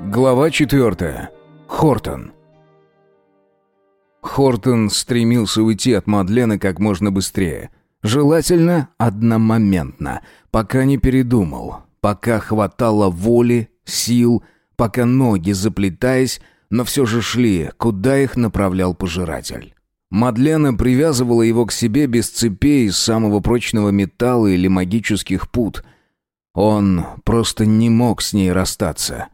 Глава четвертая. Хортон. Хортон стремился уйти от Мадлены как можно быстрее. Желательно одномоментно, пока не передумал, пока хватало воли, сил, пока ноги, заплетаясь, но все же шли, куда их направлял пожиратель. Мадлена привязывала его к себе без цепей из самого прочного металла или магических пут. Он просто не мог с ней расстаться.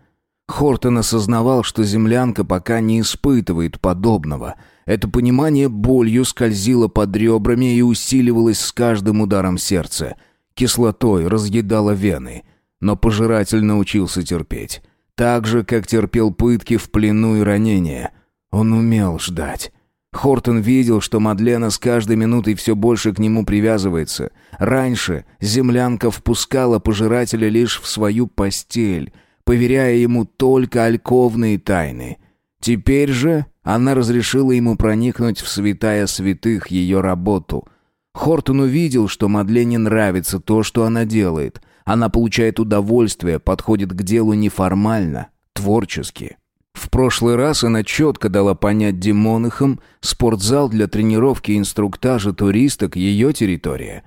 Хортон осознавал, что землянка пока не испытывает подобного. Это понимание болью скользило под ребрами и усиливалось с каждым ударом сердца. Кислотой разъедало вены. Но пожиратель научился терпеть. Так же, как терпел пытки в плену и ранения. Он умел ждать. Хортон видел, что Мадлена с каждой минутой все больше к нему привязывается. Раньше землянка впускала пожирателя лишь в свою постель — поверяя ему только альковные тайны. Теперь же она разрешила ему проникнуть в святая святых ее работу. Хортон увидел, что Мадлене нравится то, что она делает. Она получает удовольствие, подходит к делу неформально, творчески. В прошлый раз она четко дала понять демонахам, спортзал для тренировки инструктажа туристок – ее территория.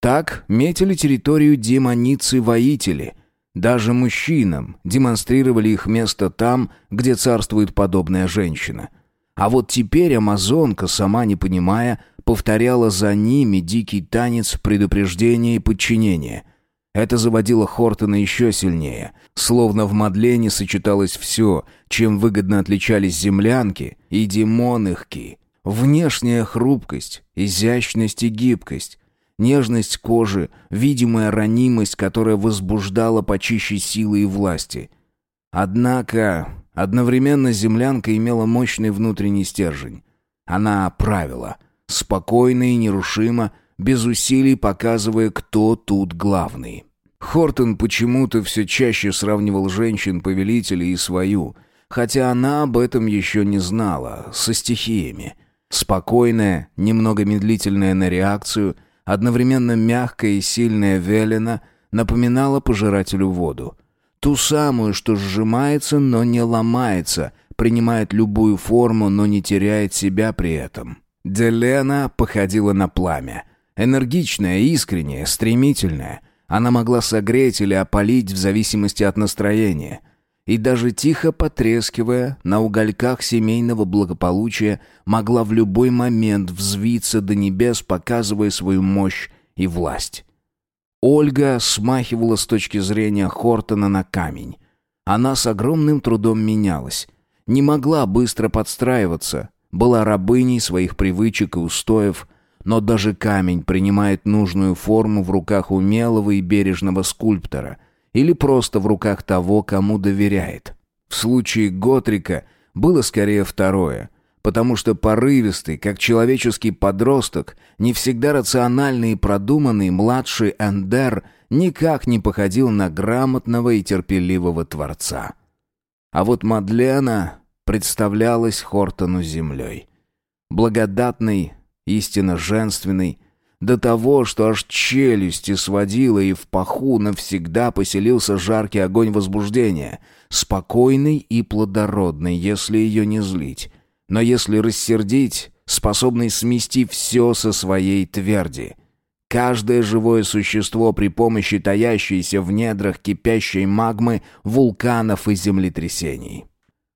Так метили территорию демоницы-воители – даже мужчинам демонстрировали их место там, где царствует подобная женщина. А вот теперь амазонка, сама не понимая, повторяла за ними дикий танец предупреждения и подчинения. Это заводило Хортона еще сильнее. Словно в Мадлене сочеталось все, чем выгодно отличались землянки и демонихки. Внешняя хрупкость, изящность и гибкость, Нежность кожи, видимая ранимость, которая возбуждала почище силы и власти. Однако, одновременно землянка имела мощный внутренний стержень. Она правила, спокойно и нерушимо, без усилий показывая, кто тут главный. Хортон почему-то все чаще сравнивал женщин-повелителей и свою, хотя она об этом еще не знала, со стихиями. Спокойная, немного медлительная на реакцию — одновременно мягкая и сильная велена, напоминала пожирателю воду. Ту самую, что сжимается, но не ломается, принимает любую форму, но не теряет себя при этом. Делена походила на пламя. Энергичная, искренняя, стремительная. Она могла согреть или опалить в зависимости от настроения – и даже тихо потрескивая на угольках семейного благополучия, могла в любой момент взвиться до небес, показывая свою мощь и власть. Ольга смахивала с точки зрения Хортона на камень. Она с огромным трудом менялась. Не могла быстро подстраиваться, была рабыней своих привычек и устоев, но даже камень принимает нужную форму в руках умелого и бережного скульптора — или просто в руках того, кому доверяет. В случае Готрика было скорее второе, потому что порывистый, как человеческий подросток, не всегда рациональный и продуманный младший Эндер никак не походил на грамотного и терпеливого творца. А вот Мадлена представлялась Хортону землей. Благодатной, истинно женственной, до того, что аж челюсти сводило, и в паху навсегда поселился жаркий огонь возбуждения, спокойный и плодородный, если ее не злить. Но если рассердить, способный смести все со своей тверди. Каждое живое существо при помощи таящейся в недрах кипящей магмы, вулканов и землетрясений.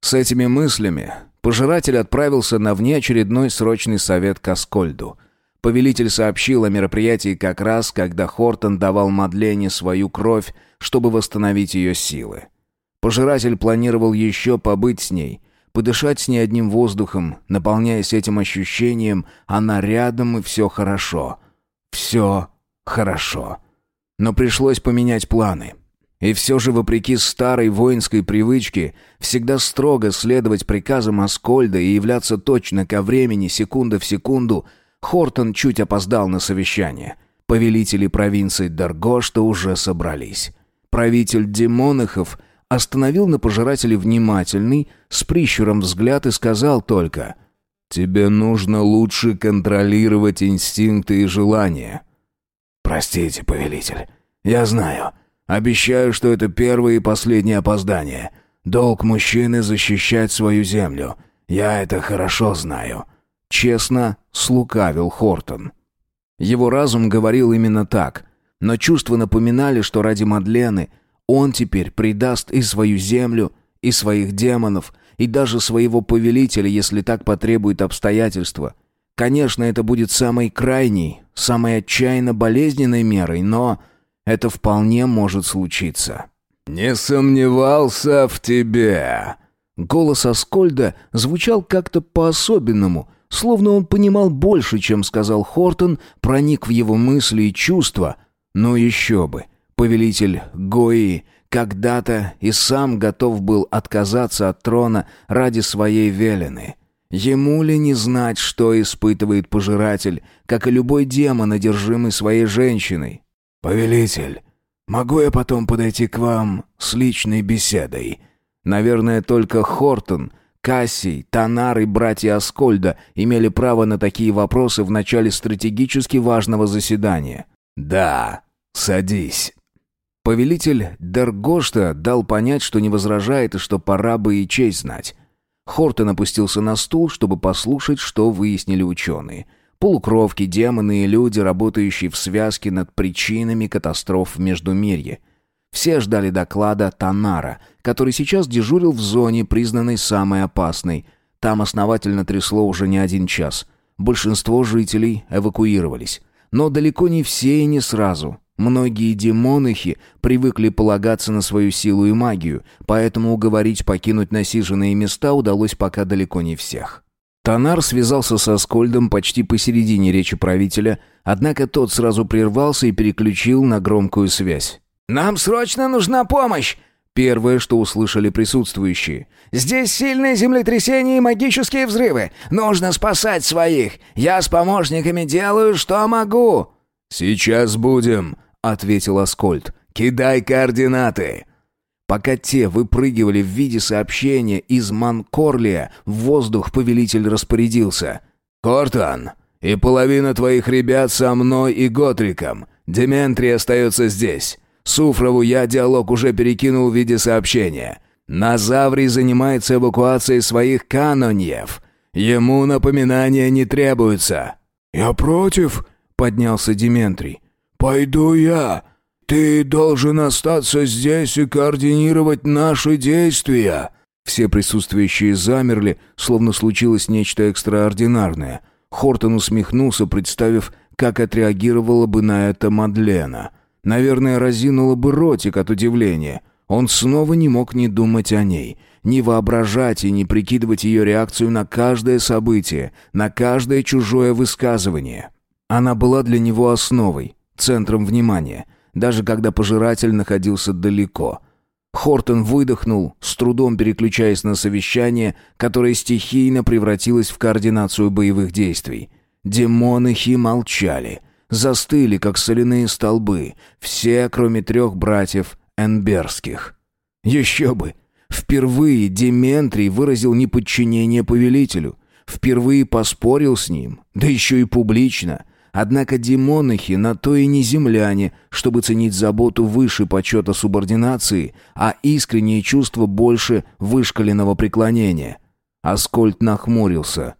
С этими мыслями пожиратель отправился на внеочередной срочный совет к Аскольду — Повелитель сообщил о мероприятии как раз, когда Хортон давал Мадлене свою кровь, чтобы восстановить ее силы. Пожиратель планировал еще побыть с ней, подышать с ней одним воздухом, наполняясь этим ощущением, она рядом и все хорошо. Все хорошо. Но пришлось поменять планы. И все же, вопреки старой воинской привычке, всегда строго следовать приказам Аскольда и являться точно ко времени, секунда в секунду – Хортон чуть опоздал на совещание. Повелители провинции Даргошта уже собрались. Правитель Демонахов остановил на пожирателе внимательный, с прищуром взгляд и сказал только «Тебе нужно лучше контролировать инстинкты и желания». «Простите, повелитель, я знаю. Обещаю, что это первое и последнее опоздание. Долг мужчины защищать свою землю. Я это хорошо знаю. Честно слукавил Хортон. Его разум говорил именно так, но чувства напоминали, что ради Мадлены он теперь предаст и свою землю, и своих демонов, и даже своего повелителя, если так потребует обстоятельства. Конечно, это будет самой крайней, самой отчаянно болезненной мерой, но это вполне может случиться. «Не сомневался в тебе!» Голос Аскольда звучал как-то по-особенному, словно он понимал больше, чем сказал Хортон, проник в его мысли и чувства. Но еще бы, повелитель Гои когда-то и сам готов был отказаться от трона ради своей велены. Ему ли не знать, что испытывает пожиратель, как и любой демон, одержимый своей женщиной? «Повелитель, могу я потом подойти к вам с личной беседой?» Наверное, только Хортон, Кассий, Танар и братья Аскольда имели право на такие вопросы в начале стратегически важного заседания. «Да, садись». Повелитель Дергошта дал понять, что не возражает и что пора бы и честь знать. Хортон опустился на стул, чтобы послушать, что выяснили ученые. Полукровки, демоны и люди, работающие в связке над причинами катастроф в Междумирье. Все ждали доклада Танара, который сейчас дежурил в зоне, признанной самой опасной. Там основательно трясло уже не один час. Большинство жителей эвакуировались. Но далеко не все и не сразу. Многие демонахи привыкли полагаться на свою силу и магию, поэтому уговорить покинуть насиженные места удалось пока далеко не всех. Танар связался со Скольдом почти посередине речи правителя, однако тот сразу прервался и переключил на громкую связь. «Нам срочно нужна помощь!» Первое, что услышали присутствующие. «Здесь сильные землетрясения и магические взрывы. Нужно спасать своих. Я с помощниками делаю, что могу». «Сейчас будем», ответил Аскольд. «Кидай координаты!» Пока те выпрыгивали в виде сообщения из Манкорлия, в воздух повелитель распорядился. «Кортан, и половина твоих ребят со мной и Готриком. Дементрий остается здесь. Суфрову я диалог уже перекинул в виде сообщения. Назаврий занимается эвакуацией своих каноньев. Ему напоминания не требуются». «Я против», — поднялся Дементрий. «Пойду я. Ты должен остаться здесь и координировать наши действия». Все присутствующие замерли, словно случилось нечто экстраординарное. Хортон усмехнулся, представив, как отреагировала бы на это Мадлена. Наверное, разинула бы ротик от удивления. Он снова не мог не думать о ней, не воображать и не прикидывать ее реакцию на каждое событие, на каждое чужое высказывание. Она была для него основой, центром внимания, даже когда пожиратель находился далеко. Хортон выдохнул, с трудом переключаясь на совещание, которое стихийно превратилось в координацию боевых действий. Демоны-хи молчали, застыли, как соляные столбы, все, кроме трех братьев Энберских. Еще бы! Впервые Дементрий выразил неподчинение повелителю. Впервые поспорил с ним, да еще и публично — Однако демонахи на то и не земляне, чтобы ценить заботу выше почета субординации, а искреннее чувство больше вышкаленного преклонения. Аскольд нахмурился.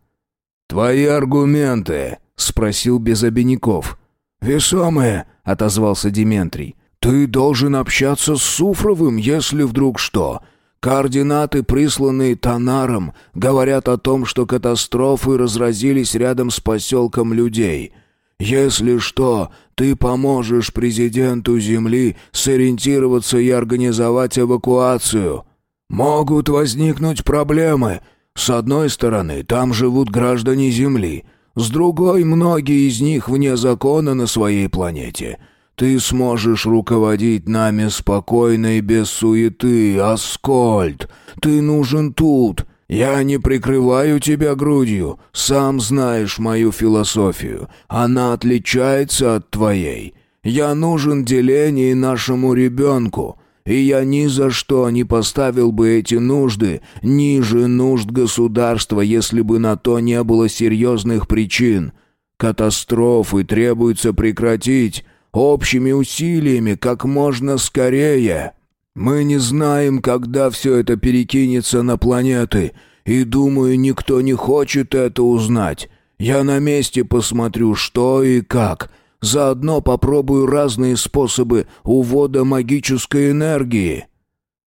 «Твои аргументы?» — спросил без обиняков. «Весомые», — отозвался Дементрий. «Ты должен общаться с Суфровым, если вдруг что. Координаты, присланные Танаром, говорят о том, что катастрофы разразились рядом с поселком людей». Если что, ты поможешь президенту Земли сориентироваться и организовать эвакуацию. Могут возникнуть проблемы. С одной стороны, там живут граждане Земли, с другой, многие из них вне закона на своей планете. Ты сможешь руководить нами спокойно и без суеты, Аскольд. Ты нужен тут. «Я не прикрываю тебя грудью, сам знаешь мою философию. Она отличается от твоей. Я нужен делению нашему ребенку, и я ни за что не поставил бы эти нужды ниже нужд государства, если бы на то не было серьезных причин. Катастрофы требуется прекратить общими усилиями как можно скорее». Мы не знаем, когда все это перекинется на планеты, и, думаю, никто не хочет это узнать. Я на месте посмотрю, что и как. Заодно попробую разные способы увода магической энергии».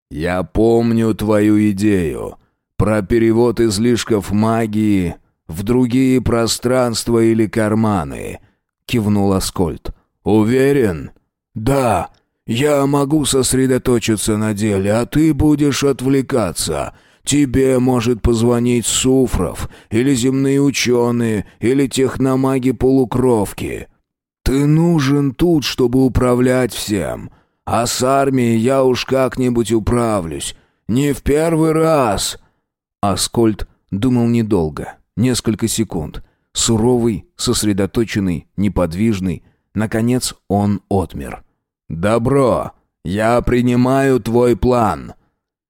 «Я помню твою идею. Про перевод излишков магии в другие пространства или карманы», — кивнул Аскольд. «Уверен?» «Да. Я могу сосредоточиться на деле, а ты будешь отвлекаться. Тебе может позвонить Суфров, или земные ученые, или техномаги-полукровки. Ты нужен тут, чтобы управлять всем. А с армией я уж как-нибудь управлюсь. Не в первый раз!» Аскольд думал недолго, несколько секунд. Суровый, сосредоточенный, неподвижный. Наконец он отмер. «Добро! Я принимаю твой план!»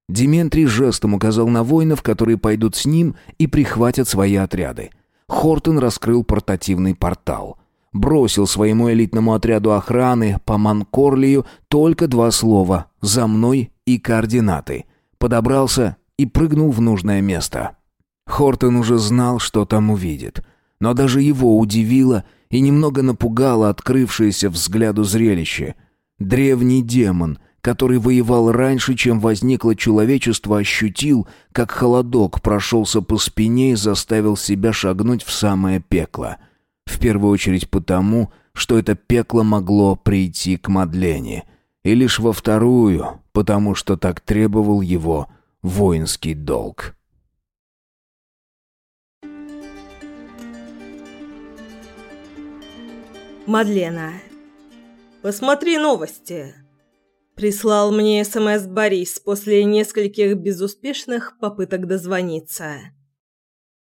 Дементрий жестом указал на воинов, которые пойдут с ним и прихватят свои отряды. Хортон раскрыл портативный портал. Бросил своему элитному отряду охраны по Манкорлию только два слова «за мной» и координаты. Подобрался и прыгнул в нужное место. Хортон уже знал, что там увидит. Но даже его удивило и немного напугало открывшееся взгляду зрелище. Древний демон, который воевал раньше, чем возникло человечество, ощутил, как холодок прошелся по спине и заставил себя шагнуть в самое пекло. В первую очередь потому, что это пекло могло прийти к Мадлене. И лишь во вторую, потому что так требовал его воинский долг. Мадлена. Посмотри новости. Прислал мне СМС Борис после нескольких безуспешных попыток дозвониться.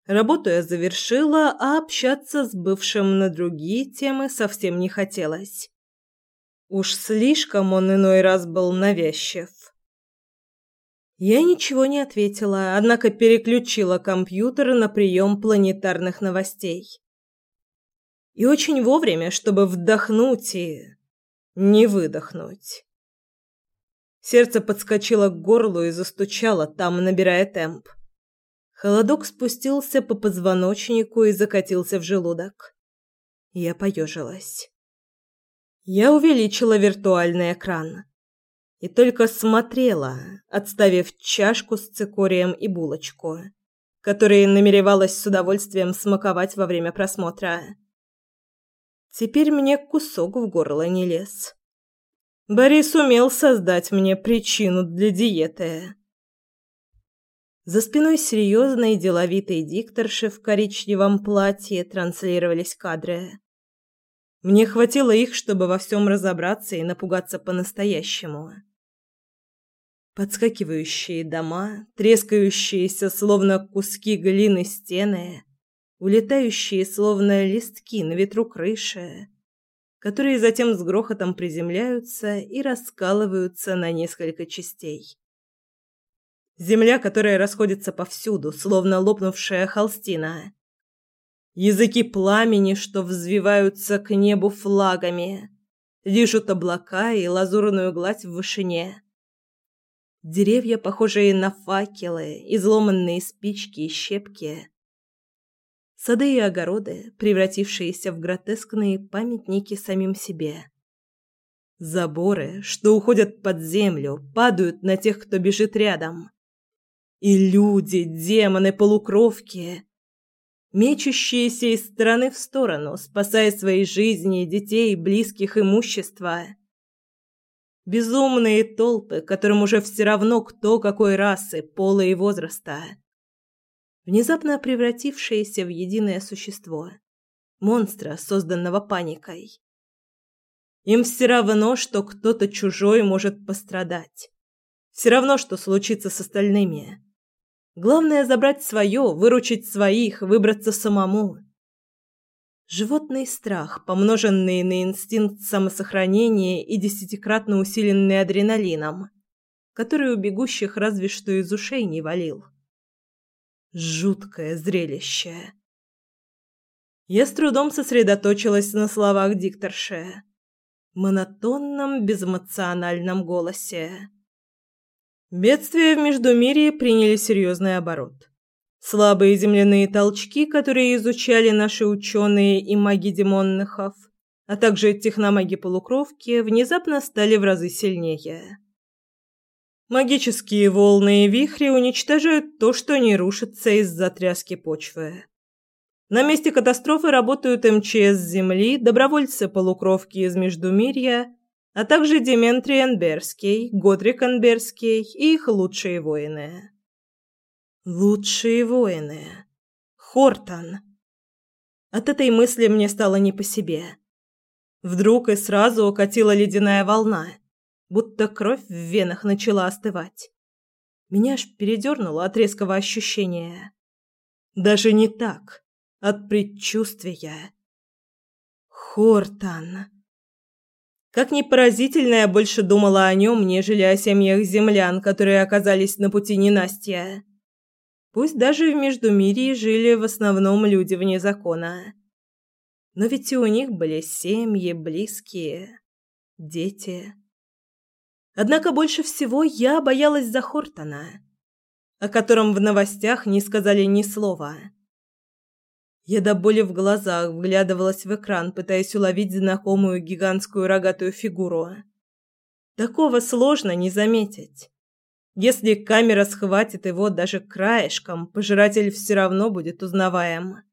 Работу я завершила, а общаться с бывшим на другие темы совсем не хотелось. Уж слишком он иной раз был навязчив. Я ничего не ответила, однако переключила компьютер на прием планетарных новостей. И очень вовремя, чтобы вдохнуть и не выдохнуть. Сердце подскочило к горлу и застучало там, набирая темп. Холодок спустился по позвоночнику и закатился в желудок. Я поежилась. Я увеличила виртуальный экран. И только смотрела, отставив чашку с цикорием и булочку, которые намеревалась с удовольствием смаковать во время просмотра. Теперь мне кусок в горло не лез. Борис умел создать мне причину для диеты. За спиной серьезной деловитой дикторши в коричневом платье транслировались кадры. Мне хватило их, чтобы во всем разобраться и напугаться по-настоящему. Подскакивающие дома, трескающиеся словно куски глины стены, улетающие словно листки на ветру крыши, которые затем с грохотом приземляются и раскалываются на несколько частей. Земля, которая расходится повсюду, словно лопнувшая холстина. Языки пламени, что взвиваются к небу флагами, лижут облака и лазурную гладь в вышине. Деревья, похожие на факелы, изломанные спички и щепки, сады и огороды, превратившиеся в гротескные памятники самим себе. Заборы, что уходят под землю, падают на тех, кто бежит рядом. И люди, демоны, полукровки, мечущиеся из стороны в сторону, спасая свои жизни, детей, близких, имущества. Безумные толпы, которым уже все равно кто какой расы, пола и возраста внезапно превратившееся в единое существо, монстра, созданного паникой. Им все равно, что кто-то чужой может пострадать. Все равно, что случится с остальными. Главное забрать свое, выручить своих, выбраться самому. Животный страх, помноженный на инстинкт самосохранения и десятикратно усиленный адреналином, который у бегущих разве что из ушей не валил. Жуткое зрелище. Я с трудом сосредоточилась на словах дикторши. Монотонном, безэмоциональном голосе. Бедствия в Междумирье приняли серьезный оборот. Слабые земляные толчки, которые изучали наши ученые и маги демонныхов, а также техномаги-полукровки, внезапно стали в разы сильнее. Магические волны и вихри уничтожают то, что не рушится из-за тряски почвы. На месте катастрофы работают МЧС Земли, добровольцы-полукровки из Междумирья, а также Дементрий Энберский, Годрик Энберский и их лучшие воины. Лучшие воины. Хортон. От этой мысли мне стало не по себе. Вдруг и сразу укатила ледяная волна, будто кровь в венах начала остывать. Меня аж передернуло от резкого ощущения. Даже не так, от предчувствия. Хортон. Как ни поразительно, я больше думала о нем, нежели о семьях землян, которые оказались на пути ненастья. Пусть даже в Междумирье жили в основном люди вне закона. Но ведь и у них были семьи, близкие, дети. Однако больше всего я боялась за Хортона, о котором в новостях не сказали ни слова. Я до боли в глазах вглядывалась в экран, пытаясь уловить знакомую гигантскую рогатую фигуру. Такого сложно не заметить. Если камера схватит его даже краешком, пожиратель все равно будет узнаваем.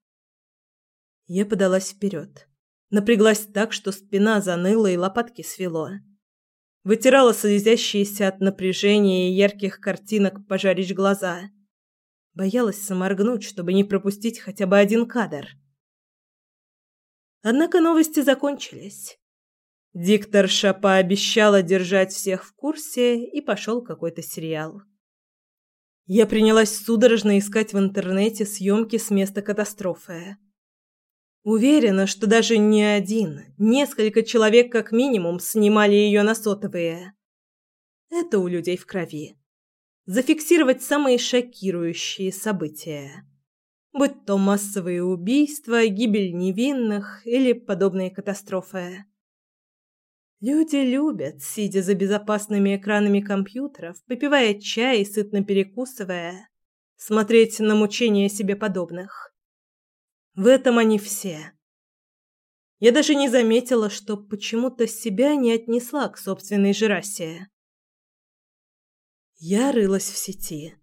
Я подалась вперед. Напряглась так, что спина заныла и лопатки свело. Вытирала слезящиеся от напряжения и ярких картинок пожарить глаза. Боялась саморгнуть, чтобы не пропустить хотя бы один кадр. Однако новости закончились. Дикторша пообещала держать всех в курсе, и пошел какой-то сериал. Я принялась судорожно искать в интернете съемки с места катастрофы. Уверена, что даже не один, несколько человек как минимум снимали ее на сотовые. Это у людей в крови. Зафиксировать самые шокирующие события. Будь то массовые убийства, гибель невинных или подобные катастрофы. Люди любят, сидя за безопасными экранами компьютеров, попивая чай и сытно перекусывая, смотреть на мучения себе подобных. В этом они все. Я даже не заметила, что почему-то себя не отнесла к собственной же расе. Я рылась в сети,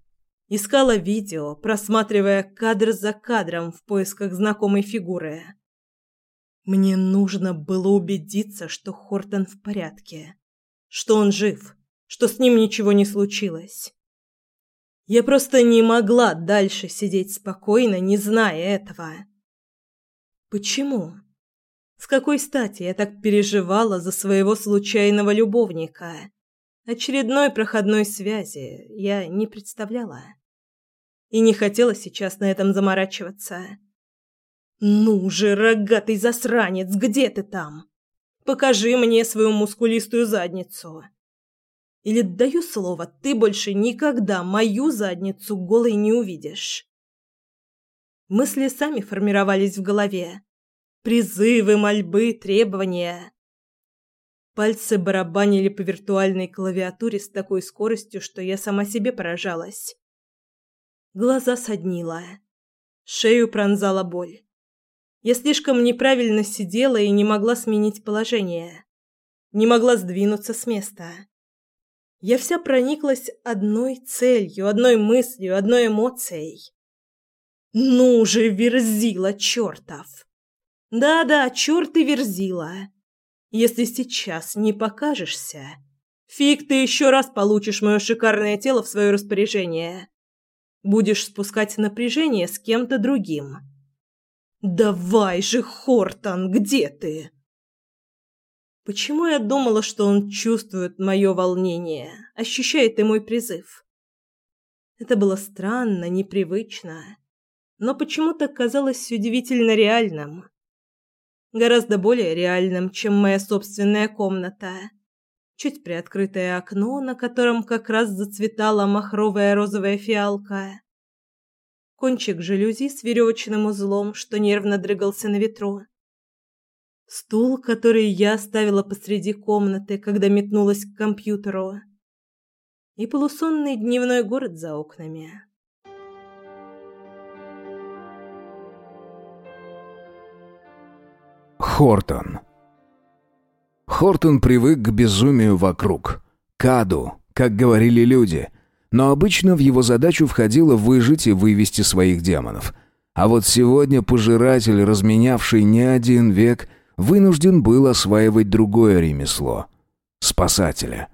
искала видео, просматривая кадр за кадром в поисках знакомой фигуры. Мне нужно было убедиться, что Хортон в порядке, что он жив, что с ним ничего не случилось. Я просто не могла дальше сидеть спокойно, не зная этого. Почему? С какой стати я так переживала за своего случайного любовника? Очередной проходной связи я не представляла. И не хотела сейчас на этом заморачиваться. «Ну же, рогатый засранец, где ты там? Покажи мне свою мускулистую задницу!» Или даю слово, ты больше никогда мою задницу голой не увидишь. Мысли сами формировались в голове. Призывы, мольбы, требования. Пальцы барабанили по виртуальной клавиатуре с такой скоростью, что я сама себе поражалась. Глаза соднила. Шею пронзала боль. Я слишком неправильно сидела и не могла сменить положение. Не могла сдвинуться с места. Я вся прониклась одной целью, одной мыслью, одной эмоцией. «Ну же, верзила чертов!» «Да-да, черт и верзила!» «Если сейчас не покажешься, фиг ты еще раз получишь мое шикарное тело в свое распоряжение. Будешь спускать напряжение с кем-то другим». «Давай же, Хортон, где ты?» Почему я думала, что он чувствует мое волнение, ощущает и мой призыв? Это было странно, непривычно, но почему-то казалось удивительно реальным. Гораздо более реальным, чем моя собственная комната. Чуть приоткрытое окно, на котором как раз зацветала махровая розовая фиалка кончик жалюзи с веревочным узлом, что нервно дрыгался на ветру. Стул, который я оставила посреди комнаты, когда метнулась к компьютеру. и полусонный дневной город за окнами. Хортон. Хортон привык к безумию вокруг. К аду, как говорили люди. Но обычно в его задачу входило выжить и вывести своих демонов. А вот сегодня пожиратель, разменявший не один век, вынужден был осваивать другое ремесло — спасателя.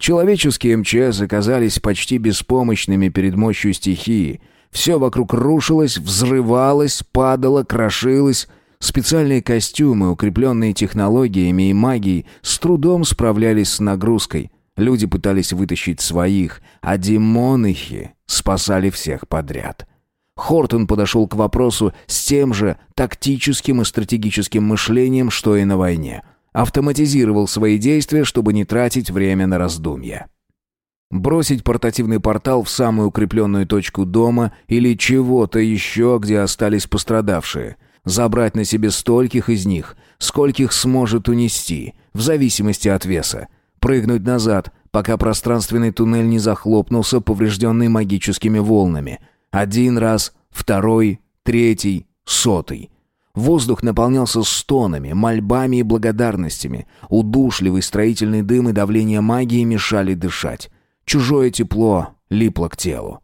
Человеческие МЧС оказались почти беспомощными перед мощью стихии. Все вокруг рушилось, взрывалось, падало, крошилось — Специальные костюмы, укрепленные технологиями и магией, с трудом справлялись с нагрузкой. Люди пытались вытащить своих, а демоныхи спасали всех подряд. Хортон подошел к вопросу с тем же тактическим и стратегическим мышлением, что и на войне. Автоматизировал свои действия, чтобы не тратить время на раздумья. Бросить портативный портал в самую укрепленную точку дома или чего-то еще, где остались пострадавшие – забрать на себе стольких из них, скольких сможет унести, в зависимости от веса. Прыгнуть назад, пока пространственный туннель не захлопнулся, поврежденный магическими волнами. Один раз, второй, третий, сотый. Воздух наполнялся стонами, мольбами и благодарностями. Удушливый строительный дым и давление магии мешали дышать. Чужое тепло липло к телу.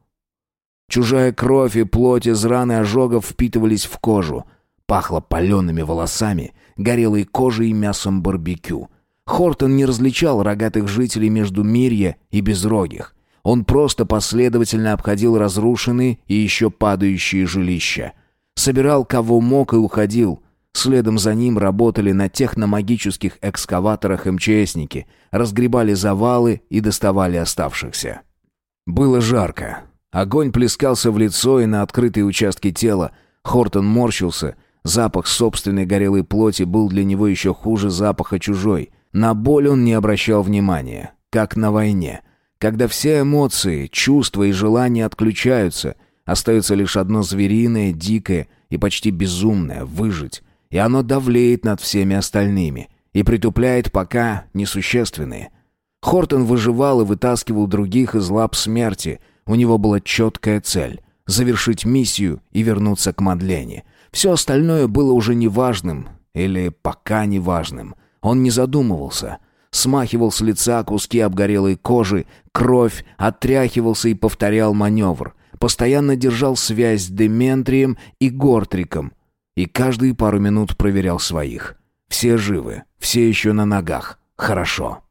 Чужая кровь и плоть из раны ожогов впитывались в кожу — Пахло палеными волосами, горелой кожей и мясом барбекю. Хортон не различал рогатых жителей между Мирья и Безрогих. Он просто последовательно обходил разрушенные и еще падающие жилища. Собирал кого мог и уходил. Следом за ним работали на техномагических экскаваторах МЧСники, разгребали завалы и доставали оставшихся. Было жарко. Огонь плескался в лицо и на открытые участки тела. Хортон морщился — Запах собственной горелой плоти был для него еще хуже запаха чужой. На боль он не обращал внимания, как на войне. Когда все эмоции, чувства и желания отключаются, остается лишь одно звериное, дикое и почти безумное — выжить. И оно давлеет над всеми остальными и притупляет пока несущественные. Хортон выживал и вытаскивал других из лап смерти. У него была четкая цель — завершить миссию и вернуться к Мадлене — все остальное было уже неважным, или пока неважным. Он не задумывался. Смахивал с лица куски обгорелой кожи, кровь, отряхивался и повторял маневр. Постоянно держал связь с Дементрием и Гортриком. И каждые пару минут проверял своих. Все живы, все еще на ногах. Хорошо.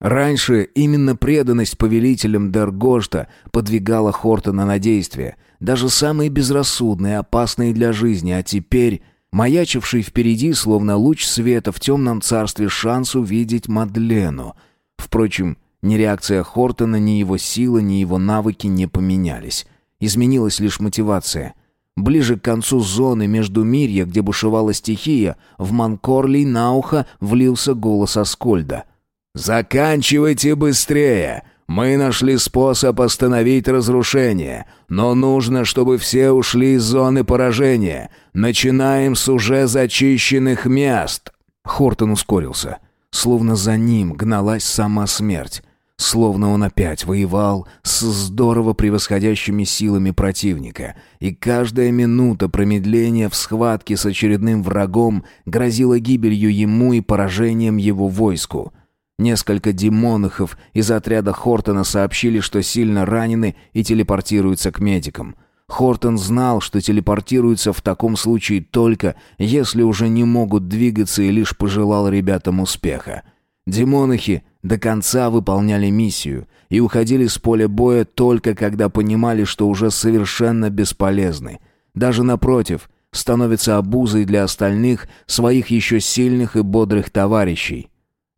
Раньше именно преданность повелителям Дергошта подвигала Хортона на действие, даже самые безрассудные, опасные для жизни, а теперь маячивший впереди, словно луч света в темном царстве, шанс увидеть Мадлену. Впрочем, ни реакция Хортона, ни его сила, ни его навыки не поменялись. Изменилась лишь мотивация. Ближе к концу зоны между Мирья, где бушевала стихия, в Манкорли на ухо влился голос Аскольда — «Заканчивайте быстрее! Мы нашли способ остановить разрушение, но нужно, чтобы все ушли из зоны поражения. Начинаем с уже зачищенных мест!» Хортон ускорился. Словно за ним гналась сама смерть. Словно он опять воевал с здорово превосходящими силами противника, и каждая минута промедления в схватке с очередным врагом грозила гибелью ему и поражением его войску — Несколько демонахов из отряда Хортона сообщили, что сильно ранены и телепортируются к медикам. Хортон знал, что телепортируются в таком случае только, если уже не могут двигаться и лишь пожелал ребятам успеха. Демонахи до конца выполняли миссию и уходили с поля боя только когда понимали, что уже совершенно бесполезны. Даже напротив, становятся обузой для остальных, своих еще сильных и бодрых товарищей.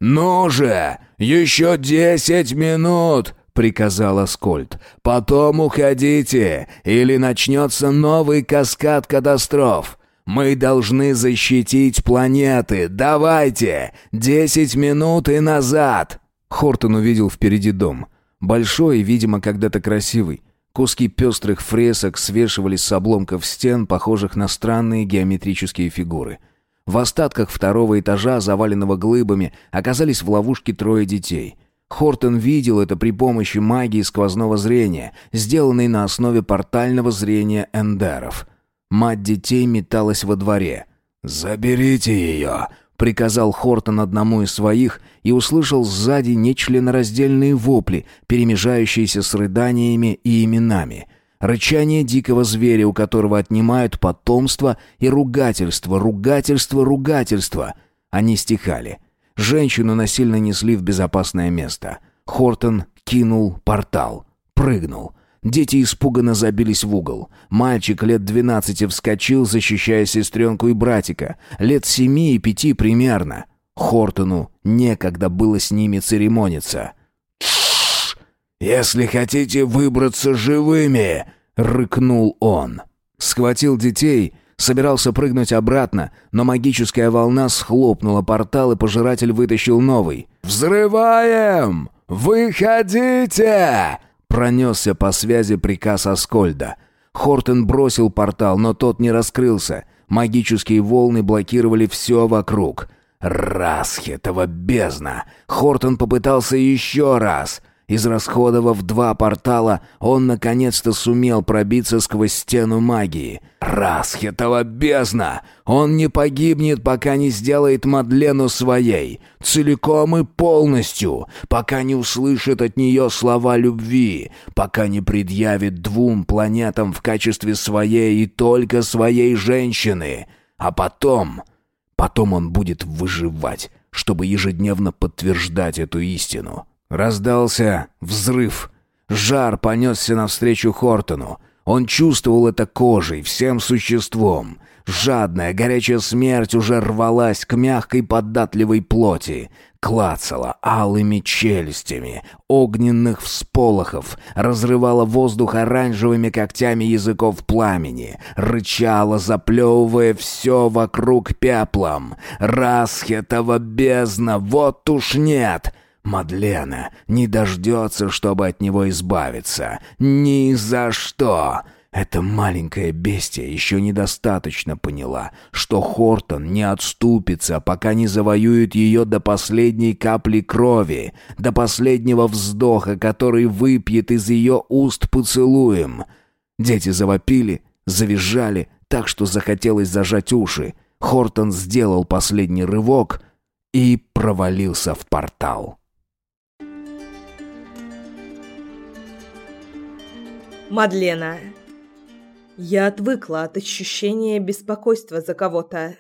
«Ну же, еще десять минут!» — приказал Аскольд. «Потом уходите, или начнется новый каскад катастроф. Мы должны защитить планеты. Давайте! Десять минут и назад!» Хортон увидел впереди дом. Большой видимо, когда-то красивый. Куски пестрых фресок свешивались с обломков стен, похожих на странные геометрические фигуры — в остатках второго этажа, заваленного глыбами, оказались в ловушке трое детей. Хортон видел это при помощи магии сквозного зрения, сделанной на основе портального зрения эндеров. Мать детей металась во дворе. «Заберите ее!» — приказал Хортон одному из своих и услышал сзади нечленораздельные вопли, перемежающиеся с рыданиями и именами. Рычание дикого зверя, у которого отнимают потомство, и ругательство, ругательство, ругательство. Они стихали. Женщину насильно несли в безопасное место. Хортон кинул портал. Прыгнул. Дети испуганно забились в угол. Мальчик лет двенадцати вскочил, защищая сестренку и братика. Лет семи и пяти примерно. Хортону некогда было с ними церемониться. «Тш! Если хотите выбраться живыми!» — рыкнул он. Схватил детей Собирался прыгнуть обратно, но магическая волна схлопнула портал, и пожиратель вытащил новый. «Взрываем! Выходите!» Пронесся по связи приказ Аскольда. Хортен бросил портал, но тот не раскрылся. Магические волны блокировали все вокруг. «Расхетова бездна!» Хортон попытался еще раз. Израсходовав два портала, он наконец-то сумел пробиться сквозь стену магии. Расхитова бездна! Он не погибнет, пока не сделает Мадлену своей, целиком и полностью, пока не услышит от нее слова любви, пока не предъявит двум планетам в качестве своей и только своей женщины. А потом... Потом он будет выживать, чтобы ежедневно подтверждать эту истину. Раздался взрыв. Жар понесся навстречу Хортону. Он чувствовал это кожей, всем существом. Жадная, горячая смерть уже рвалась к мягкой податливой плоти. Клацала алыми челюстями, огненных всполохов, разрывала воздух оранжевыми когтями языков пламени, рычала, заплевывая все вокруг пеплом. «Расхетова бездна, вот уж нет!» Мадлена не дождется, чтобы от него избавиться. Ни за что!» Эта маленькая бестия еще недостаточно поняла, что Хортон не отступится, пока не завоюет ее до последней капли крови, до последнего вздоха, который выпьет из ее уст поцелуем. Дети завопили, завизжали, так что захотелось зажать уши. Хортон сделал последний рывок и провалился в портал. Мадлена. Я отвыкла от ощущения беспокойства за кого-то.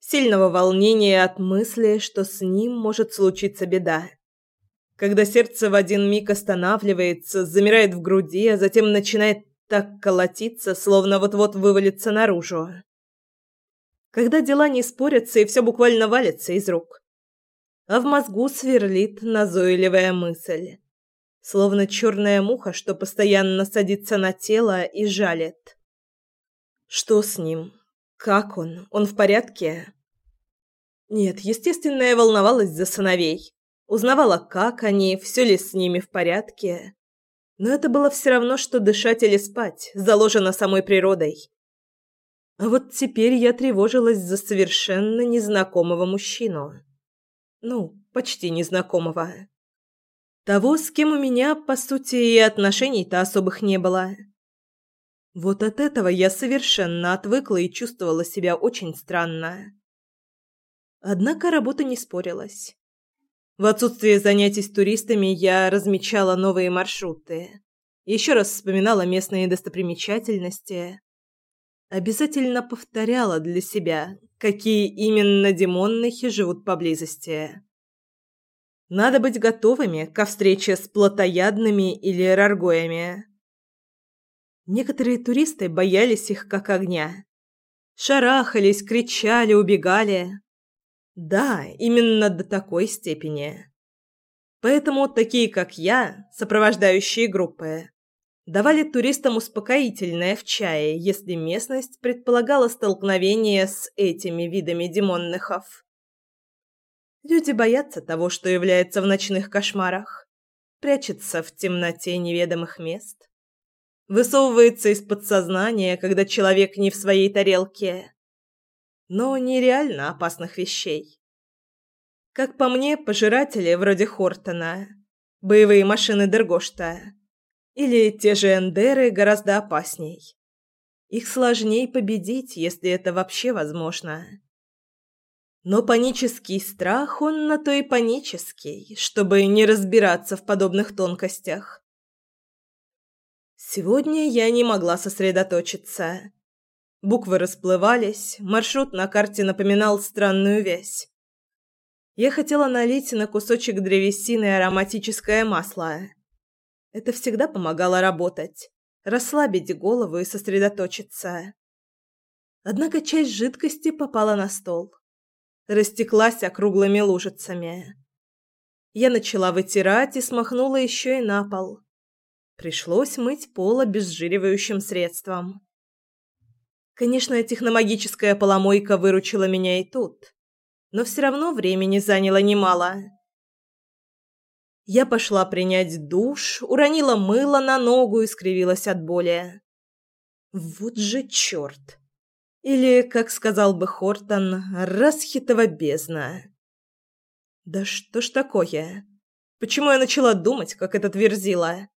Сильного волнения от мысли, что с ним может случиться беда. Когда сердце в один миг останавливается, замирает в груди, а затем начинает так колотиться, словно вот-вот вывалится наружу. Когда дела не спорятся и все буквально валится из рук. А в мозгу сверлит назойливая мысль словно черная муха, что постоянно садится на тело и жалит. Что с ним? Как он? Он в порядке? Нет, естественно, я волновалась за сыновей. Узнавала, как они, все ли с ними в порядке. Но это было все равно, что дышать или спать, заложено самой природой. А вот теперь я тревожилась за совершенно незнакомого мужчину. Ну, почти незнакомого. Того, с кем у меня, по сути, и отношений-то особых не было. Вот от этого я совершенно отвыкла и чувствовала себя очень странно. Однако работа не спорилась. В отсутствие занятий с туристами я размечала новые маршруты. Еще раз вспоминала местные достопримечательности. Обязательно повторяла для себя, какие именно демонныхи живут поблизости. Надо быть готовыми ко встрече с плотоядными или раргоями. Некоторые туристы боялись их как огня. Шарахались, кричали, убегали. Да, именно до такой степени. Поэтому такие, как я, сопровождающие группы, давали туристам успокоительное в чае, если местность предполагала столкновение с этими видами демонныхов. Люди боятся того, что является в ночных кошмарах, прячется в темноте неведомых мест, высовывается из подсознания, когда человек не в своей тарелке, но нереально опасных вещей. Как по мне, пожиратели вроде Хортона боевые машины Дергошта. Или те же Эндеры гораздо опасней. Их сложнее победить, если это вообще возможно. Но панический страх, он на то и панический, чтобы не разбираться в подобных тонкостях. Сегодня я не могла сосредоточиться. Буквы расплывались, маршрут на карте напоминал странную вязь. Я хотела налить на кусочек древесины ароматическое масло. Это всегда помогало работать, расслабить голову и сосредоточиться. Однако часть жидкости попала на стол растеклась округлыми лужицами. Я начала вытирать и смахнула еще и на пол. Пришлось мыть пол обезжиривающим средством. Конечно, техномагическая поломойка выручила меня и тут, но все равно времени заняло немало. Я пошла принять душ, уронила мыло на ногу и скривилась от боли. Вот же черт! Или, как сказал бы Хортон, расхитова бездна. Да что ж такое? Почему я начала думать, как этот верзила?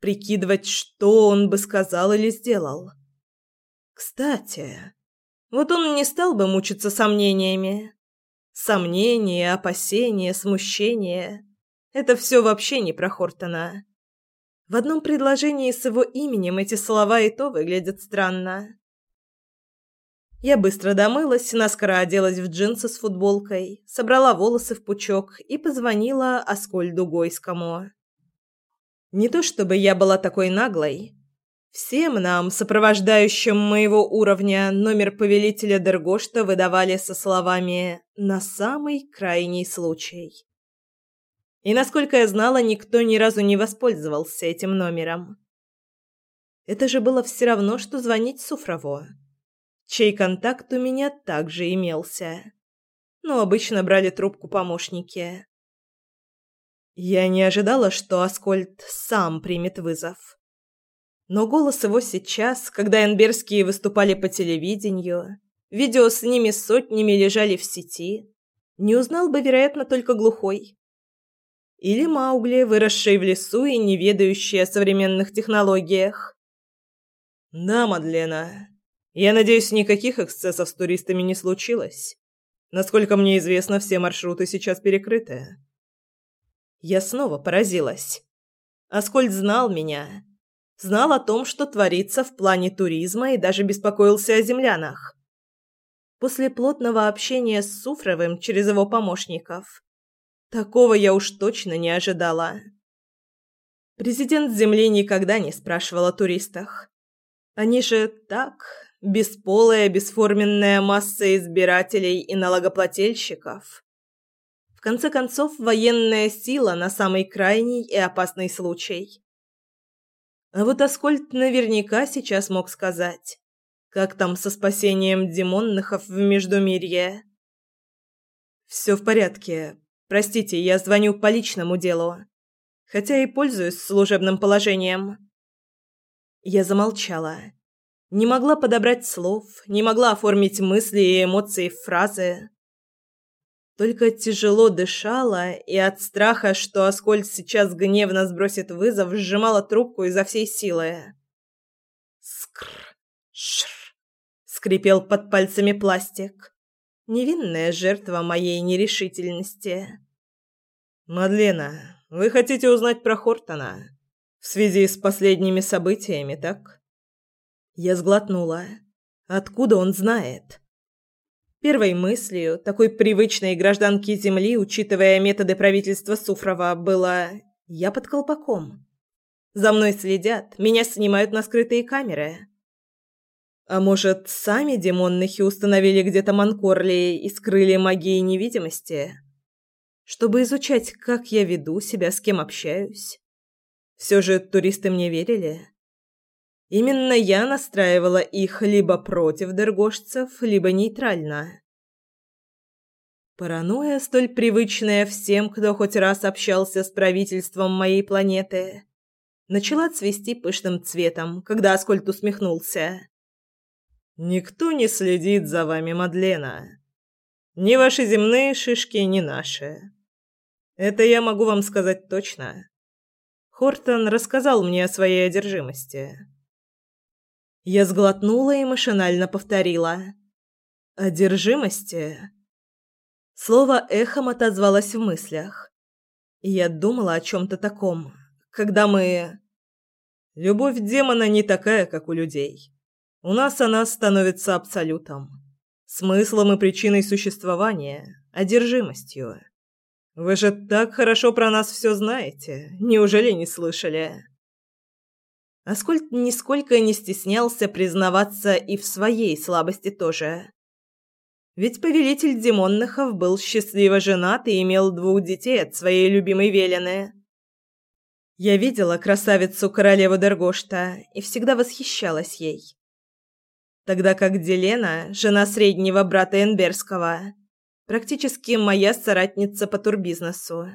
Прикидывать, что он бы сказал или сделал. Кстати, вот он не стал бы мучиться сомнениями. Сомнения, опасения, смущение — это все вообще не про Хортона. В одном предложении с его именем эти слова и то выглядят странно. Я быстро домылась, наскоро оделась в джинсы с футболкой, собрала волосы в пучок и позвонила Аскольду Гойскому. Не то чтобы я была такой наглой. Всем нам, сопровождающим моего уровня, номер повелителя Дергошта выдавали со словами «на самый крайний случай». И, насколько я знала, никто ни разу не воспользовался этим номером. Это же было все равно, что звонить Суфрово чей контакт у меня также имелся. Но обычно брали трубку помощники. Я не ожидала, что Аскольд сам примет вызов. Но голос его сейчас, когда Энберские выступали по телевидению, видео с ними сотнями лежали в сети, не узнал бы, вероятно, только глухой. Или Маугли, выросший в лесу и не ведающий о современных технологиях. «Да, Мадлена, я надеюсь, никаких эксцессов с туристами не случилось. Насколько мне известно, все маршруты сейчас перекрыты. Я снова поразилась. Аскольд знал меня. Знал о том, что творится в плане туризма и даже беспокоился о землянах. После плотного общения с Суфровым через его помощников. Такого я уж точно не ожидала. Президент Земли никогда не спрашивал о туристах. Они же так, бесполая бесформенная масса избирателей и налогоплательщиков. В конце концов, военная сила на самый крайний и опасный случай. А вот Аскольд наверняка сейчас мог сказать, как там со спасением демонныхов в Междумирье. «Все в порядке. Простите, я звоню по личному делу, хотя и пользуюсь служебным положением». Я замолчала. Не могла подобрать слов, не могла оформить мысли и эмоции в фразы. Только тяжело дышала и от страха, что Аскольд сейчас гневно сбросит вызов, сжимала трубку изо всей силы. Скр, шр, скрипел под пальцами пластик. Невинная жертва моей нерешительности. «Мадлена, вы хотите узнать про Хортона? В связи с последними событиями, так?» Я сглотнула. Откуда он знает? Первой мыслью, такой привычной гражданки Земли, учитывая методы правительства Суфрова, было «я под колпаком». За мной следят, меня снимают на скрытые камеры. А может, сами демонныхи установили где-то Манкорли и скрыли магией невидимости? Чтобы изучать, как я веду себя, с кем общаюсь. Все же туристы мне верили. Именно я настраивала их либо против дергошцев, либо нейтрально. Паранойя, столь привычная всем, кто хоть раз общался с правительством моей планеты, начала цвести пышным цветом, когда Аскольд усмехнулся. «Никто не следит за вами, Мадлена. Ни ваши земные шишки, ни наши. Это я могу вам сказать точно. Хортон рассказал мне о своей одержимости. Я сглотнула и машинально повторила. «Одержимости?» Слово эхом отозвалось в мыслях. Я думала о чем-то таком, когда мы... Любовь демона не такая, как у людей. У нас она становится абсолютом. Смыслом и причиной существования, одержимостью. Вы же так хорошо про нас все знаете. Неужели не слышали? Аскольд нисколько не стеснялся признаваться и в своей слабости тоже. Ведь повелитель Демоннахов был счастливо женат и имел двух детей от своей любимой Велены. Я видела красавицу королеву Дергошта и всегда восхищалась ей. Тогда как Делена, жена среднего брата Энберского, практически моя соратница по турбизнесу,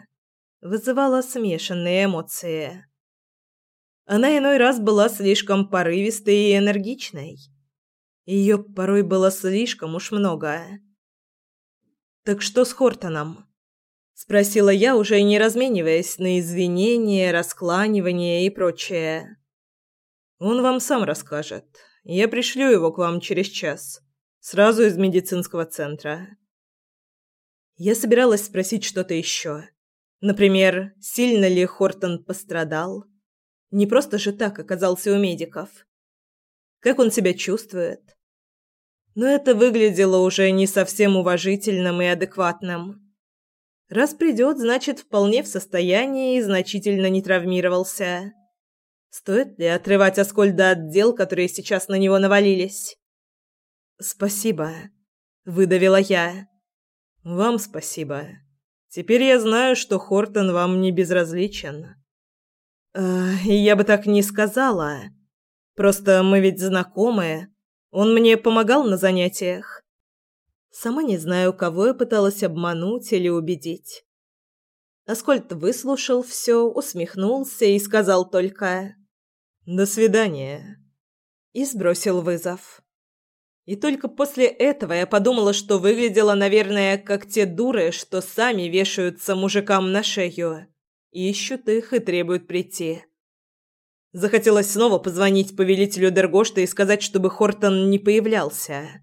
вызывала смешанные эмоции. Она иной раз была слишком порывистой и энергичной. Ее порой было слишком уж много. «Так что с Хортоном?» — спросила я, уже не размениваясь на извинения, раскланивания и прочее. «Он вам сам расскажет. Я пришлю его к вам через час. Сразу из медицинского центра». Я собиралась спросить что-то еще. Например, сильно ли Хортон пострадал? Не просто же так оказался у медиков. Как он себя чувствует? Но это выглядело уже не совсем уважительным и адекватным. Раз придет, значит, вполне в состоянии и значительно не травмировался. Стоит ли отрывать Аскольда от дел, которые сейчас на него навалились? «Спасибо», — выдавила я. «Вам спасибо. Теперь я знаю, что Хортон вам не безразличен». Э, я бы так не сказала. Просто мы ведь знакомые. Он мне помогал на занятиях. Сама не знаю, кого я пыталась обмануть или убедить. Аскольд выслушал все, усмехнулся и сказал только «До свидания» и сбросил вызов. И только после этого я подумала, что выглядела, наверное, как те дуры, что сами вешаются мужикам на шею ищут их и требуют прийти. Захотелось снова позвонить повелителю Дергошта и сказать, чтобы Хортон не появлялся.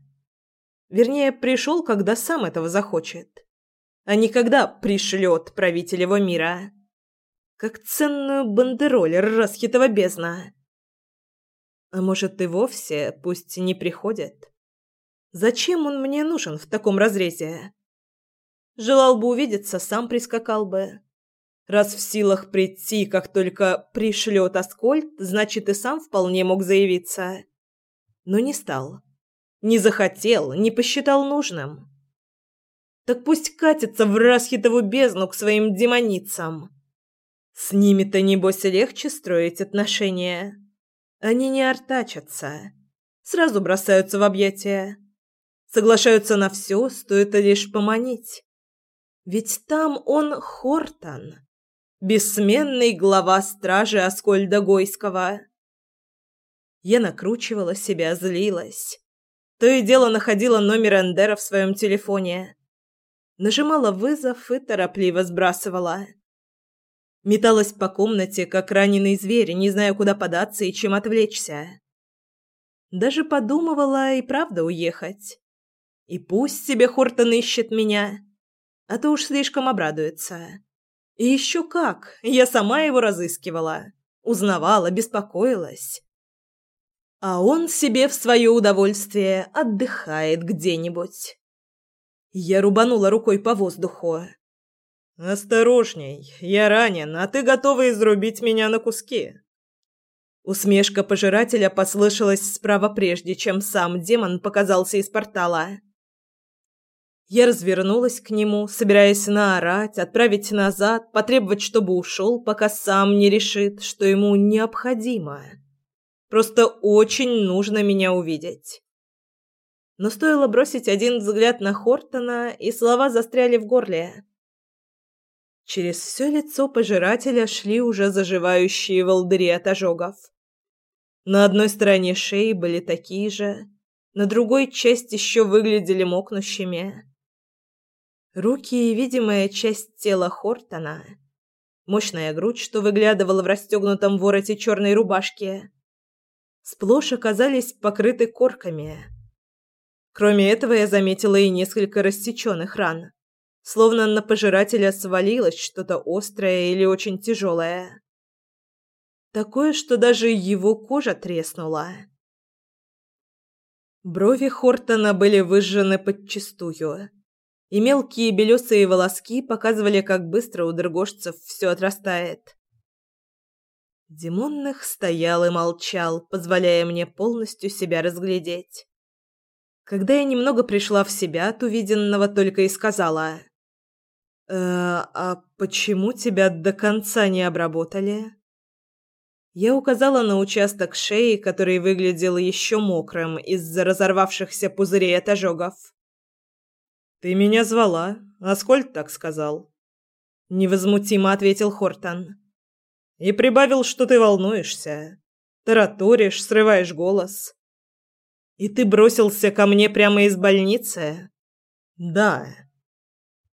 Вернее, пришел, когда сам этого захочет, а не когда пришлет правитель его мира. Как ценную бандероль расхитого бездна. А может и вовсе пусть не приходит. Зачем он мне нужен в таком разрезе? Желал бы увидеться, сам прискакал бы. Раз в силах прийти, как только пришлет Аскольд, значит и сам вполне мог заявиться. Но не стал. Не захотел, не посчитал нужным. Так пусть катится в расхитову бездну к своим демоницам. С ними-то, небось, легче строить отношения. Они не артачатся. Сразу бросаются в объятия. Соглашаются на все, стоит лишь поманить. Ведь там он Хортон бессменный глава стражи Аскольда Гойского. Я накручивала себя, злилась. То и дело находила номер Эндера в своем телефоне. Нажимала вызов и торопливо сбрасывала. Металась по комнате, как раненый зверь, не зная, куда податься и чем отвлечься. Даже подумывала и правда уехать. И пусть себе Хортон ищет меня, а то уж слишком обрадуется. И еще как! Я сама его разыскивала. Узнавала, беспокоилась. А он себе в свое удовольствие отдыхает где-нибудь. Я рубанула рукой по воздуху. «Осторожней, я ранен, а ты готова изрубить меня на куски». Усмешка пожирателя послышалась справа прежде, чем сам демон показался из портала. Я развернулась к нему, собираясь наорать, отправить назад, потребовать, чтобы ушел, пока сам не решит, что ему необходимо. Просто очень нужно меня увидеть. Но стоило бросить один взгляд на Хортона, и слова застряли в горле. Через все лицо пожирателя шли уже заживающие волдыри от ожогов. На одной стороне шеи были такие же, на другой часть еще выглядели мокнущими. Руки и видимая часть тела Хортона, мощная грудь, что выглядывала в расстегнутом вороте черной рубашки, сплошь оказались покрыты корками. Кроме этого, я заметила и несколько рассеченных ран, словно на пожирателя свалилось что-то острое или очень тяжелое. Такое, что даже его кожа треснула. Брови Хортона были выжжены подчистую, и мелкие белесые волоски показывали, как быстро у дргошцев все отрастает. Димонных стоял и молчал, позволяя мне полностью себя разглядеть. Когда я немного пришла в себя от увиденного, только и сказала: «Э, а почему тебя до конца не обработали?» Я указала на участок шеи, который выглядел еще мокрым из-за разорвавшихся пузырей от ожогов. «Ты меня звала. Аскольд так сказал». Невозмутимо ответил Хортон. «И прибавил, что ты волнуешься. Тараторишь, срываешь голос. И ты бросился ко мне прямо из больницы?» «Да».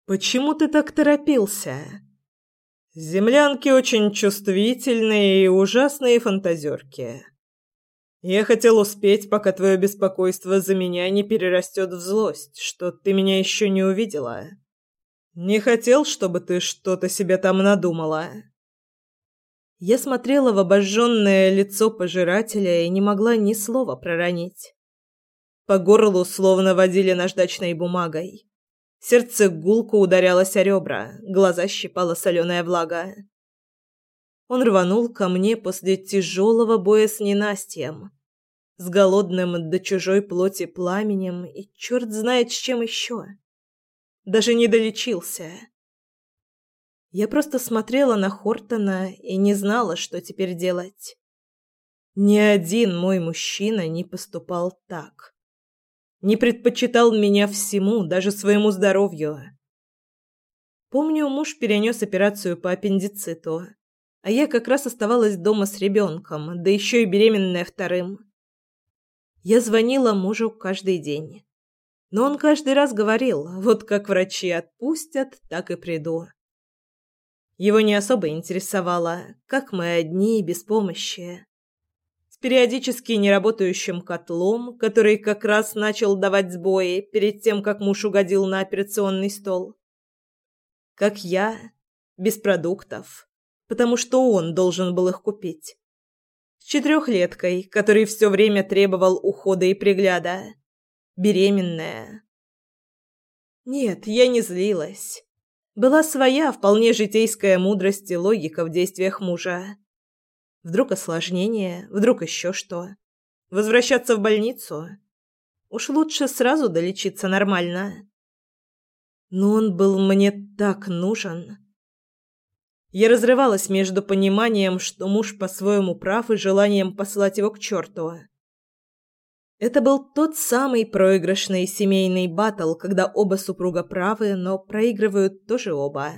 «Почему ты так торопился?» Землянки очень чувствительные и ужасные фантазерки. Я хотел успеть, пока твое беспокойство за меня не перерастет в злость, что ты меня еще не увидела. Не хотел, чтобы ты что-то себе там надумала. Я смотрела в обожженное лицо пожирателя и не могла ни слова проронить. По горлу словно водили наждачной бумагой. Сердце гулко ударялось о ребра, глаза щипала соленая влага. Он рванул ко мне после тяжелого боя с ненастьем, с голодным до чужой плоти пламенем и черт знает с чем еще. Даже не долечился. Я просто смотрела на Хортона и не знала, что теперь делать. Ни один мой мужчина не поступал так не предпочитал меня всему, даже своему здоровью. Помню, муж перенес операцию по аппендициту, а я как раз оставалась дома с ребенком, да еще и беременная вторым. Я звонила мужу каждый день. Но он каждый раз говорил, вот как врачи отпустят, так и приду. Его не особо интересовало, как мы одни и без помощи с периодически неработающим котлом, который как раз начал давать сбои перед тем, как муж угодил на операционный стол. Как я, без продуктов, потому что он должен был их купить. С четырехлеткой, который все время требовал ухода и пригляда. Беременная. Нет, я не злилась. Была своя, вполне житейская мудрость и логика в действиях мужа. Вдруг осложнение, вдруг еще что. Возвращаться в больницу? Уж лучше сразу долечиться нормально. Но он был мне так нужен. Я разрывалась между пониманием, что муж по-своему прав, и желанием послать его к черту. Это был тот самый проигрышный семейный баттл, когда оба супруга правы, но проигрывают тоже оба.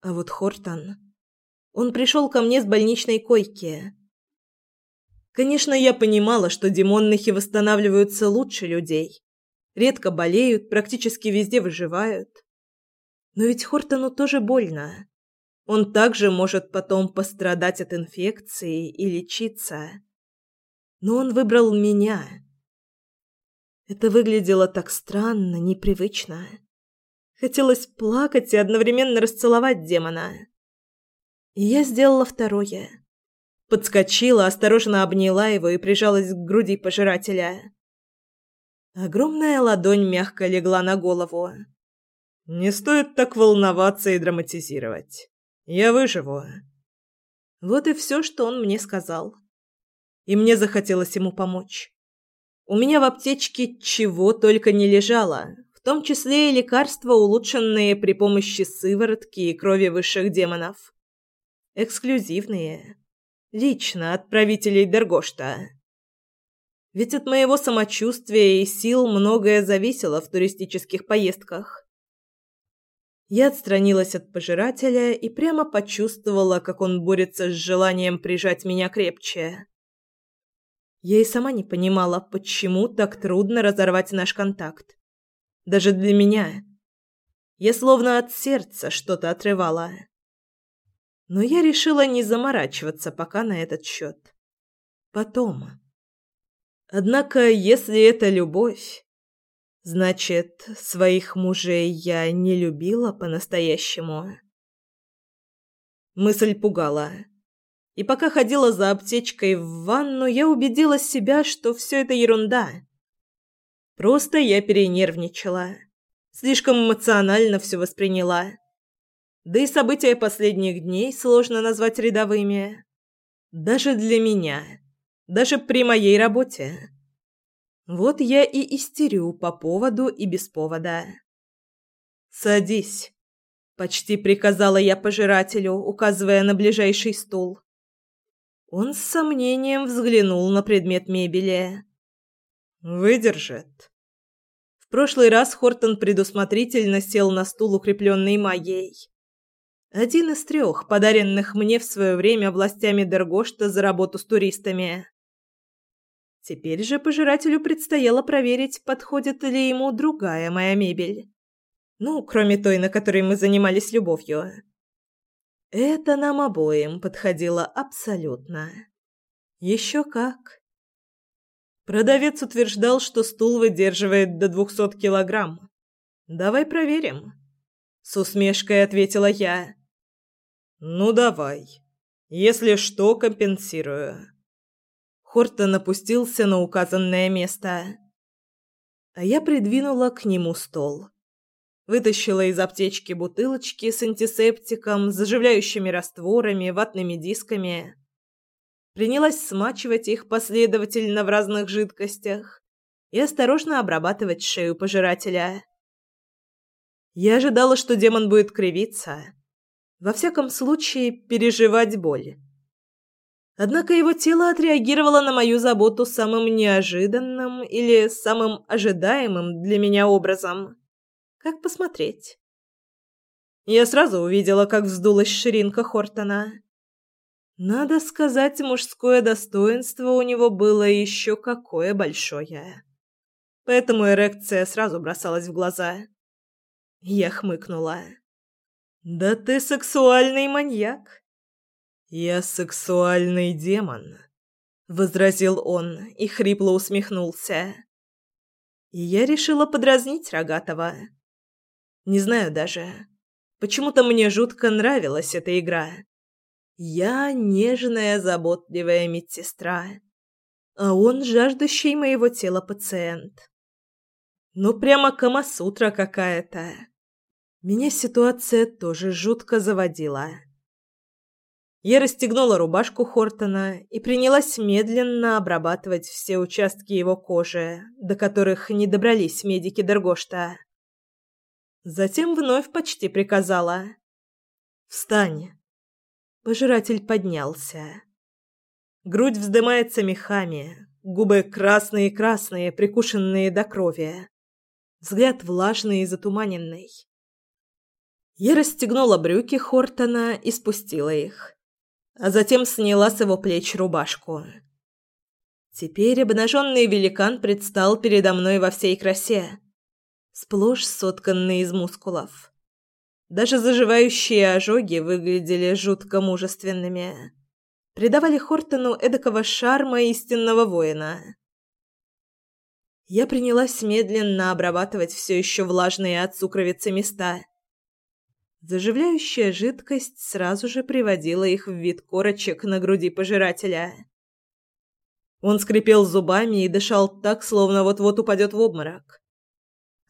А вот Хортон... Он пришел ко мне с больничной койки. Конечно, я понимала, что демонныхи восстанавливаются лучше людей. Редко болеют, практически везде выживают. Но ведь Хортону тоже больно. Он также может потом пострадать от инфекции и лечиться. Но он выбрал меня. Это выглядело так странно, непривычно. Хотелось плакать и одновременно расцеловать демона. И я сделала второе. Подскочила, осторожно обняла его и прижалась к груди пожирателя. Огромная ладонь мягко легла на голову. «Не стоит так волноваться и драматизировать. Я выживу». Вот и все, что он мне сказал. И мне захотелось ему помочь. У меня в аптечке чего только не лежало, в том числе и лекарства, улучшенные при помощи сыворотки и крови высших демонов. Эксклюзивные. Лично от правителей Дергошта. Ведь от моего самочувствия и сил многое зависело в туристических поездках. Я отстранилась от пожирателя и прямо почувствовала, как он борется с желанием прижать меня крепче. Я и сама не понимала, почему так трудно разорвать наш контакт. Даже для меня. Я словно от сердца что-то отрывала. Но я решила не заморачиваться пока на этот счет. Потом. Однако, если это любовь, значит, своих мужей я не любила по-настоящему. Мысль пугала. И пока ходила за аптечкой в ванну, я убедила себя, что все это ерунда. Просто я перенервничала. Слишком эмоционально все восприняла. Да и события последних дней сложно назвать рядовыми. Даже для меня. Даже при моей работе. Вот я и истерю по поводу и без повода. «Садись», — почти приказала я пожирателю, указывая на ближайший стул. Он с сомнением взглянул на предмет мебели. «Выдержит». В прошлый раз Хортон предусмотрительно сел на стул, укрепленный магией. Один из трех, подаренных мне в свое время властями Дергошта за работу с туристами. Теперь же пожирателю предстояло проверить, подходит ли ему другая моя мебель. Ну, кроме той, на которой мы занимались любовью. Это нам обоим подходило абсолютно. Еще как. Продавец утверждал, что стул выдерживает до двухсот килограмм. Давай проверим. С усмешкой ответила я. Ну давай. Если что, компенсирую. Хортон опустился на указанное место. А я придвинула к нему стол. Вытащила из аптечки бутылочки с антисептиком, заживляющими растворами, ватными дисками. Принялась смачивать их последовательно в разных жидкостях и осторожно обрабатывать шею пожирателя. Я ожидала, что демон будет кривиться. Во всяком случае, переживать боль. Однако его тело отреагировало на мою заботу самым неожиданным или самым ожидаемым для меня образом. Как посмотреть? Я сразу увидела, как вздулась ширинка Хортона. Надо сказать, мужское достоинство у него было еще какое большое. Поэтому эрекция сразу бросалась в глаза. Я хмыкнула. «Да ты сексуальный маньяк!» «Я сексуальный демон», — возразил он и хрипло усмехнулся. И я решила подразнить Рогатого. Не знаю даже. Почему-то мне жутко нравилась эта игра. Я нежная, заботливая медсестра, а он жаждущий моего тела пациент. Ну прямо камасутра какая-то. Меня ситуация тоже жутко заводила. Я расстегнула рубашку Хортона и принялась медленно обрабатывать все участки его кожи, до которых не добрались медики Дергошта. Затем вновь почти приказала. «Встань!» Пожиратель поднялся. Грудь вздымается мехами, губы красные-красные, прикушенные до крови. Взгляд влажный и затуманенный. Я расстегнула брюки Хортона и спустила их, а затем сняла с его плеч рубашку. Теперь обнаженный великан предстал передо мной во всей красе сплошь сотканный из мускулов. Даже заживающие ожоги выглядели жутко мужественными. Придавали Хортону эдакого шарма истинного воина. Я принялась медленно обрабатывать все еще влажные от сукровицы места. Заживляющая жидкость сразу же приводила их в вид корочек на груди пожирателя. Он скрипел зубами и дышал так, словно вот-вот упадет в обморок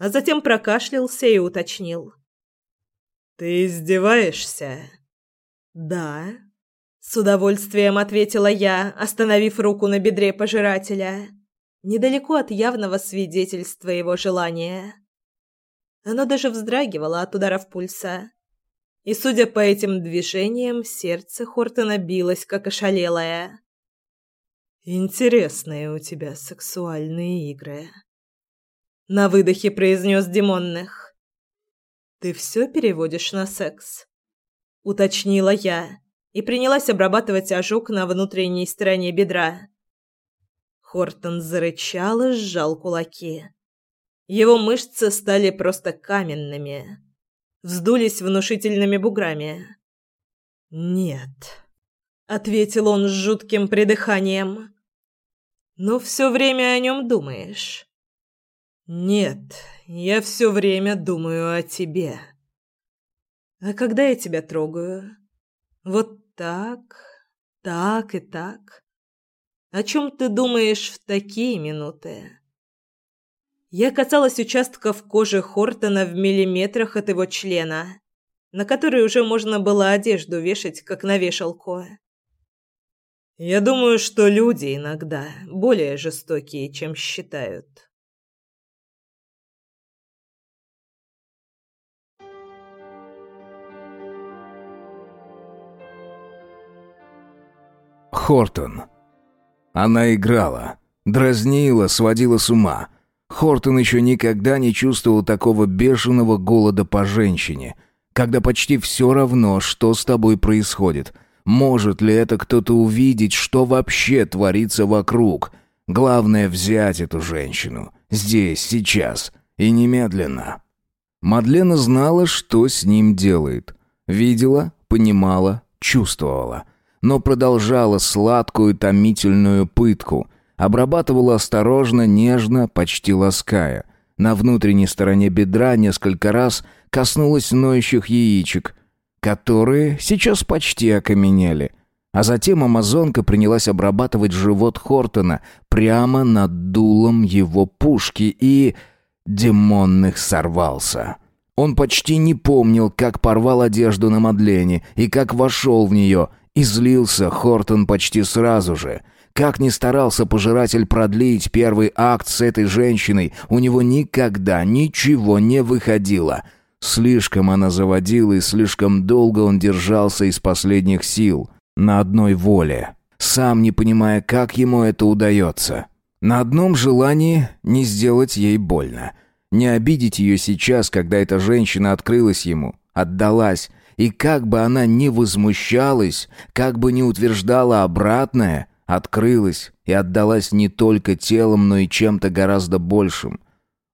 а затем прокашлялся и уточнил. «Ты издеваешься?» «Да», — с удовольствием ответила я, остановив руку на бедре пожирателя, недалеко от явного свидетельства его желания. Оно даже вздрагивало от ударов пульса. И, судя по этим движениям, сердце Хортона билось, как ошалелое. «Интересные у тебя сексуальные игры», на выдохе произнес Димонных. «Ты все переводишь на секс?» Уточнила я и принялась обрабатывать ожог на внутренней стороне бедра. Хортон зарычал и сжал кулаки. Его мышцы стали просто каменными. Вздулись внушительными буграми. «Нет», — ответил он с жутким придыханием. «Но все время о нем думаешь». «Нет, я все время думаю о тебе». «А когда я тебя трогаю?» «Вот так, так и так. О чем ты думаешь в такие минуты?» Я касалась участков кожи Хортона в миллиметрах от его члена, на который уже можно было одежду вешать, как на вешалку. Я думаю, что люди иногда более жестокие, чем считают. Хортон. Она играла, дразнила, сводила с ума. Хортон еще никогда не чувствовал такого бешеного голода по женщине, когда почти все равно, что с тобой происходит. Может ли это кто-то увидеть, что вообще творится вокруг? Главное взять эту женщину. Здесь, сейчас. И немедленно. Мадлена знала, что с ним делает. Видела, понимала, чувствовала. Но продолжала сладкую томительную пытку – Обрабатывала осторожно, нежно, почти лаская. На внутренней стороне бедра несколько раз коснулась ноющих яичек, которые сейчас почти окаменели. А затем амазонка принялась обрабатывать живот Хортона прямо над дулом его пушки и... Демонных сорвался. Он почти не помнил, как порвал одежду на Мадлене и как вошел в нее, и злился Хортон почти сразу же — как ни старался пожиратель продлить первый акт с этой женщиной, у него никогда ничего не выходило. Слишком она заводила, и слишком долго он держался из последних сил. На одной воле. Сам не понимая, как ему это удается. На одном желании не сделать ей больно. Не обидеть ее сейчас, когда эта женщина открылась ему, отдалась, и как бы она ни возмущалась, как бы ни утверждала обратное, открылась и отдалась не только телом, но и чем-то гораздо большим.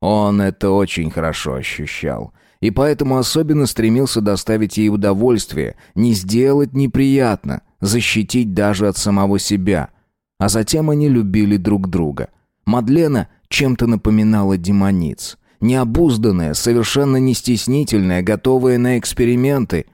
Он это очень хорошо ощущал, и поэтому особенно стремился доставить ей удовольствие, не сделать неприятно, защитить даже от самого себя. А затем они любили друг друга. Мадлена чем-то напоминала демониц. Необузданная, совершенно не стеснительная, готовая на эксперименты.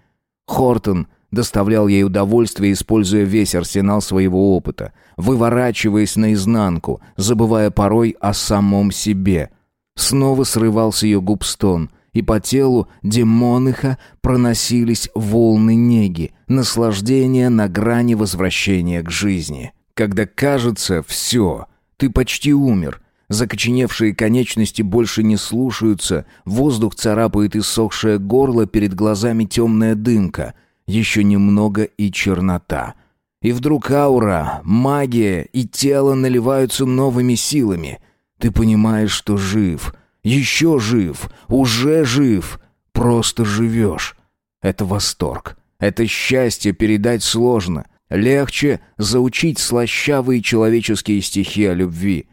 Хортон доставлял ей удовольствие, используя весь арсенал своего опыта, выворачиваясь наизнанку, забывая порой о самом себе. Снова срывался ее губ стон, и по телу демоныха проносились волны неги, наслаждения на грани возвращения к жизни. Когда кажется «все», ты почти умер, Закоченевшие конечности больше не слушаются, воздух царапает иссохшее горло, перед глазами темная дымка. Еще немного и чернота. И вдруг аура, магия и тело наливаются новыми силами. Ты понимаешь, что жив. Еще жив. Уже жив. Просто живешь. Это восторг. Это счастье передать сложно. Легче заучить слащавые человеческие стихи о любви.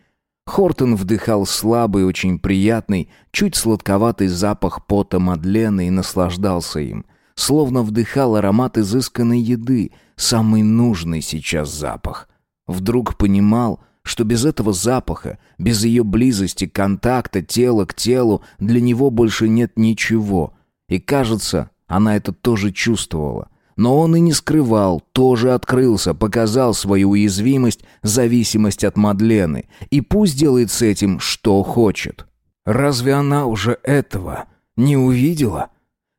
Хортон вдыхал слабый, очень приятный, чуть сладковатый запах пота Мадлены и наслаждался им словно вдыхал аромат изысканной еды, самый нужный сейчас запах. Вдруг понимал, что без этого запаха, без ее близости, контакта тела к телу, для него больше нет ничего. И кажется, она это тоже чувствовала. Но он и не скрывал, тоже открылся, показал свою уязвимость, зависимость от Мадлены. И пусть делает с этим, что хочет. Разве она уже этого не увидела?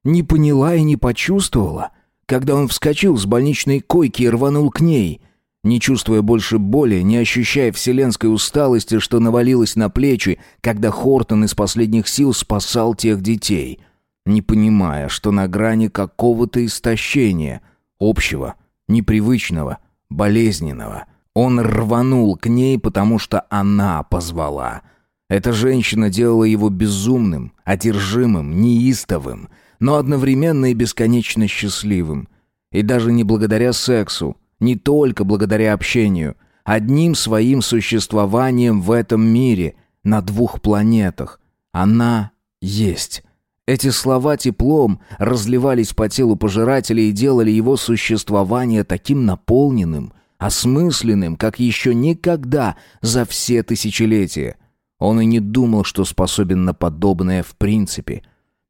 Не поняла и не почувствовала, когда он вскочил с больничной койки и рванул к ней, не чувствуя больше боли, не ощущая вселенской усталости, что навалилась на плечи, когда Хортон из последних сил спасал тех детей, не понимая, что на грани какого-то истощения, общего, непривычного, болезненного. Он рванул к ней, потому что она позвала. Эта женщина делала его безумным, одержимым, неистовым — но одновременно и бесконечно счастливым. И даже не благодаря сексу, не только благодаря общению, одним своим существованием в этом мире, на двух планетах. Она есть. Эти слова теплом разливались по телу пожирателя и делали его существование таким наполненным, осмысленным, как еще никогда за все тысячелетия. Он и не думал, что способен на подобное в принципе.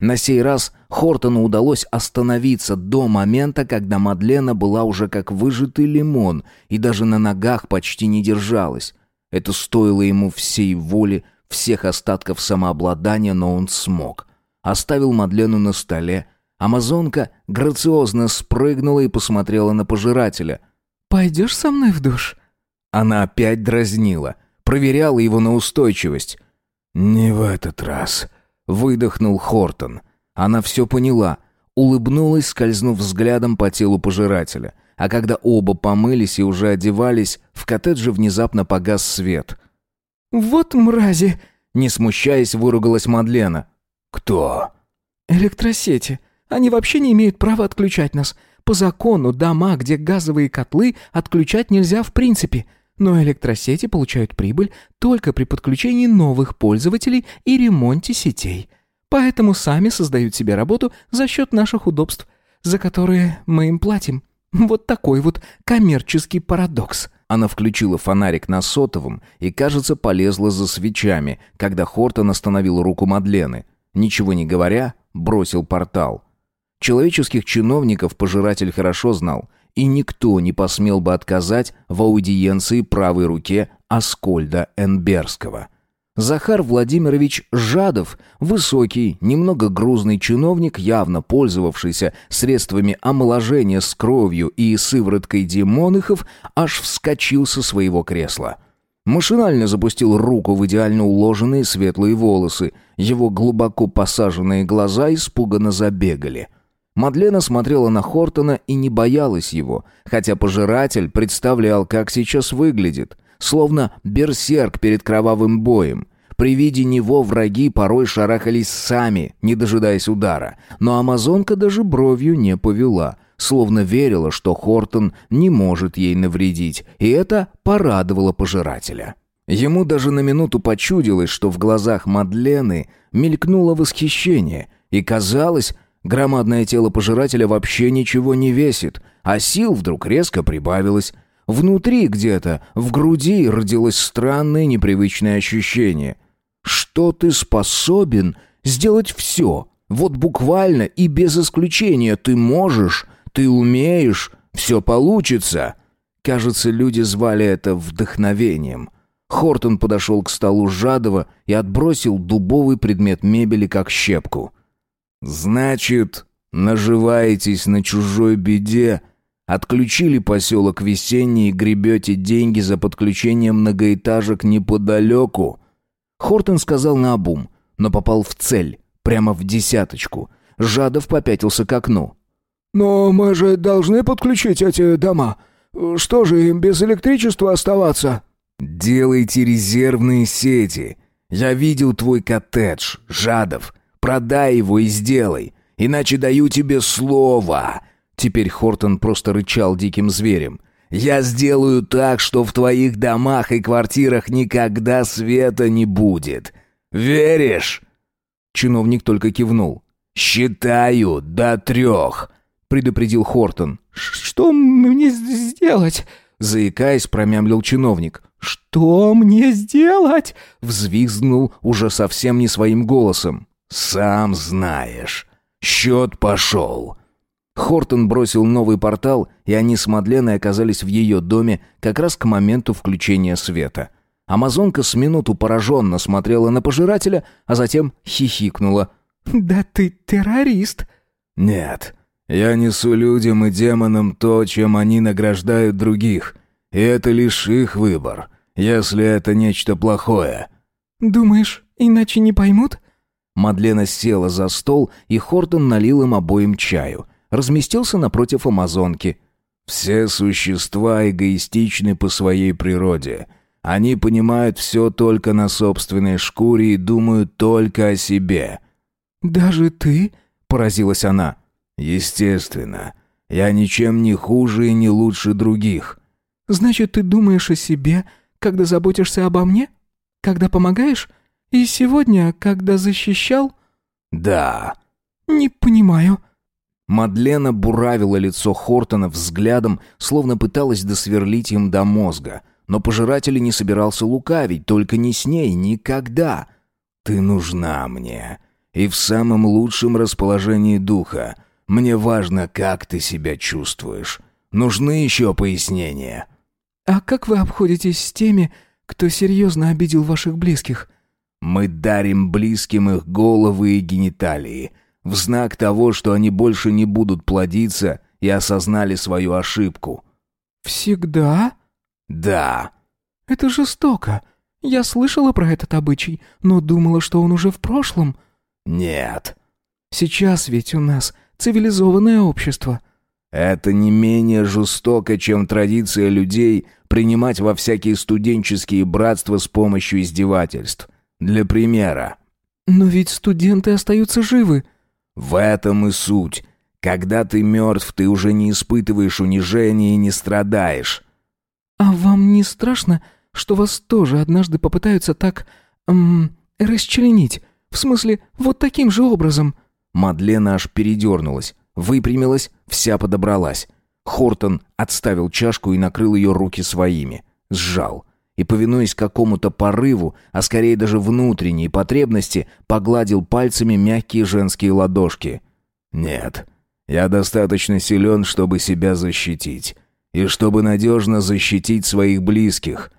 На сей раз Хортону удалось остановиться до момента, когда Мадлена была уже как выжатый лимон и даже на ногах почти не держалась. Это стоило ему всей воли, всех остатков самообладания, но он смог. Оставил Мадлену на столе. Амазонка грациозно спрыгнула и посмотрела на пожирателя. «Пойдешь со мной в душ?» Она опять дразнила, проверяла его на устойчивость. «Не в этот раз», — выдохнул Хортон. Она все поняла, улыбнулась, скользнув взглядом по телу пожирателя. А когда оба помылись и уже одевались, в коттедже внезапно погас свет. «Вот мрази!» Не смущаясь, выругалась Мадлена. «Кто?» «Электросети. Они вообще не имеют права отключать нас. По закону дома, где газовые котлы, отключать нельзя в принципе. Но электросети получают прибыль только при подключении новых пользователей и ремонте сетей. Поэтому сами создают себе работу за счет наших удобств, за которые мы им платим. Вот такой вот коммерческий парадокс». Она включила фонарик на сотовом и, кажется, полезла за свечами, когда Хортон остановил руку Мадлены. Ничего не говоря, бросил портал. Человеческих чиновников пожиратель хорошо знал, и никто не посмел бы отказать в аудиенции правой руке Аскольда Энберского. Захар Владимирович Жадов, высокий, немного грузный чиновник, явно пользовавшийся средствами омоложения с кровью и сывороткой демоныхов, аж вскочил со своего кресла. Машинально запустил руку в идеально уложенные светлые волосы, его глубоко посаженные глаза испуганно забегали. Мадлена смотрела на Хортона и не боялась его, хотя пожиратель представлял, как сейчас выглядит словно берсерк перед кровавым боем. При виде него враги порой шарахались сами, не дожидаясь удара. Но амазонка даже бровью не повела, словно верила, что Хортон не может ей навредить, и это порадовало пожирателя. Ему даже на минуту почудилось, что в глазах Мадлены мелькнуло восхищение, и казалось, громадное тело пожирателя вообще ничего не весит, а сил вдруг резко прибавилось. Внутри где-то, в груди, родилось странное непривычное ощущение. Что ты способен сделать все? Вот буквально и без исключения ты можешь, ты умеешь, все получится. Кажется, люди звали это вдохновением. Хортон подошел к столу Жадова и отбросил дубовый предмет мебели как щепку. «Значит, наживаетесь на чужой беде Отключили поселок Весенний и гребете деньги за подключение многоэтажек неподалеку. Хортон сказал наобум, но попал в цель, прямо в десяточку. Жадов попятился к окну. «Но мы же должны подключить эти дома. Что же, им без электричества оставаться?» «Делайте резервные сети. Я видел твой коттедж, Жадов. Продай его и сделай, иначе даю тебе слово. Теперь Хортон просто рычал диким зверем. «Я сделаю так, что в твоих домах и квартирах никогда света не будет. Веришь?» Чиновник только кивнул. «Считаю до трех», — предупредил Хортон. «Что мне сделать?» Заикаясь, промямлил чиновник. «Что мне сделать?» Взвизгнул уже совсем не своим голосом. «Сам знаешь. Счет пошел. Хортон бросил новый портал, и они с Мадленой оказались в ее доме как раз к моменту включения света. Амазонка с минуту пораженно смотрела на пожирателя, а затем хихикнула. «Да ты террорист!» «Нет, я несу людям и демонам то, чем они награждают других, и это лишь их выбор, если это нечто плохое». «Думаешь, иначе не поймут?» Мадлена села за стол, и Хортон налил им обоим чаю – разместился напротив амазонки. «Все существа эгоистичны по своей природе. Они понимают все только на собственной шкуре и думают только о себе». «Даже ты?» — поразилась она. «Естественно. Я ничем не хуже и не лучше других». «Значит, ты думаешь о себе, когда заботишься обо мне? Когда помогаешь? И сегодня, когда защищал?» «Да», «Не понимаю». Мадлена буравила лицо Хортона взглядом, словно пыталась досверлить им до мозга. Но пожиратель не собирался лукавить, только не с ней, никогда. «Ты нужна мне. И в самом лучшем расположении духа. Мне важно, как ты себя чувствуешь. Нужны еще пояснения». «А как вы обходитесь с теми, кто серьезно обидел ваших близких?» «Мы дарим близким их головы и гениталии» в знак того, что они больше не будут плодиться и осознали свою ошибку. «Всегда?» «Да». «Это жестоко. Я слышала про этот обычай, но думала, что он уже в прошлом». «Нет». «Сейчас ведь у нас цивилизованное общество». «Это не менее жестоко, чем традиция людей принимать во всякие студенческие братства с помощью издевательств. Для примера». «Но ведь студенты остаются живы». В этом и суть. Когда ты мертв, ты уже не испытываешь унижения и не страдаешь. А вам не страшно, что вас тоже однажды попытаются так... Эм, расчленить? В смысле, вот таким же образом?» Мадлена аж передернулась, выпрямилась, вся подобралась. Хортон отставил чашку и накрыл ее руки своими. Сжал и, повинуясь какому-то порыву, а скорее даже внутренней потребности, погладил пальцами мягкие женские ладошки. «Нет, я достаточно силен, чтобы себя защитить. И чтобы надежно защитить своих близких».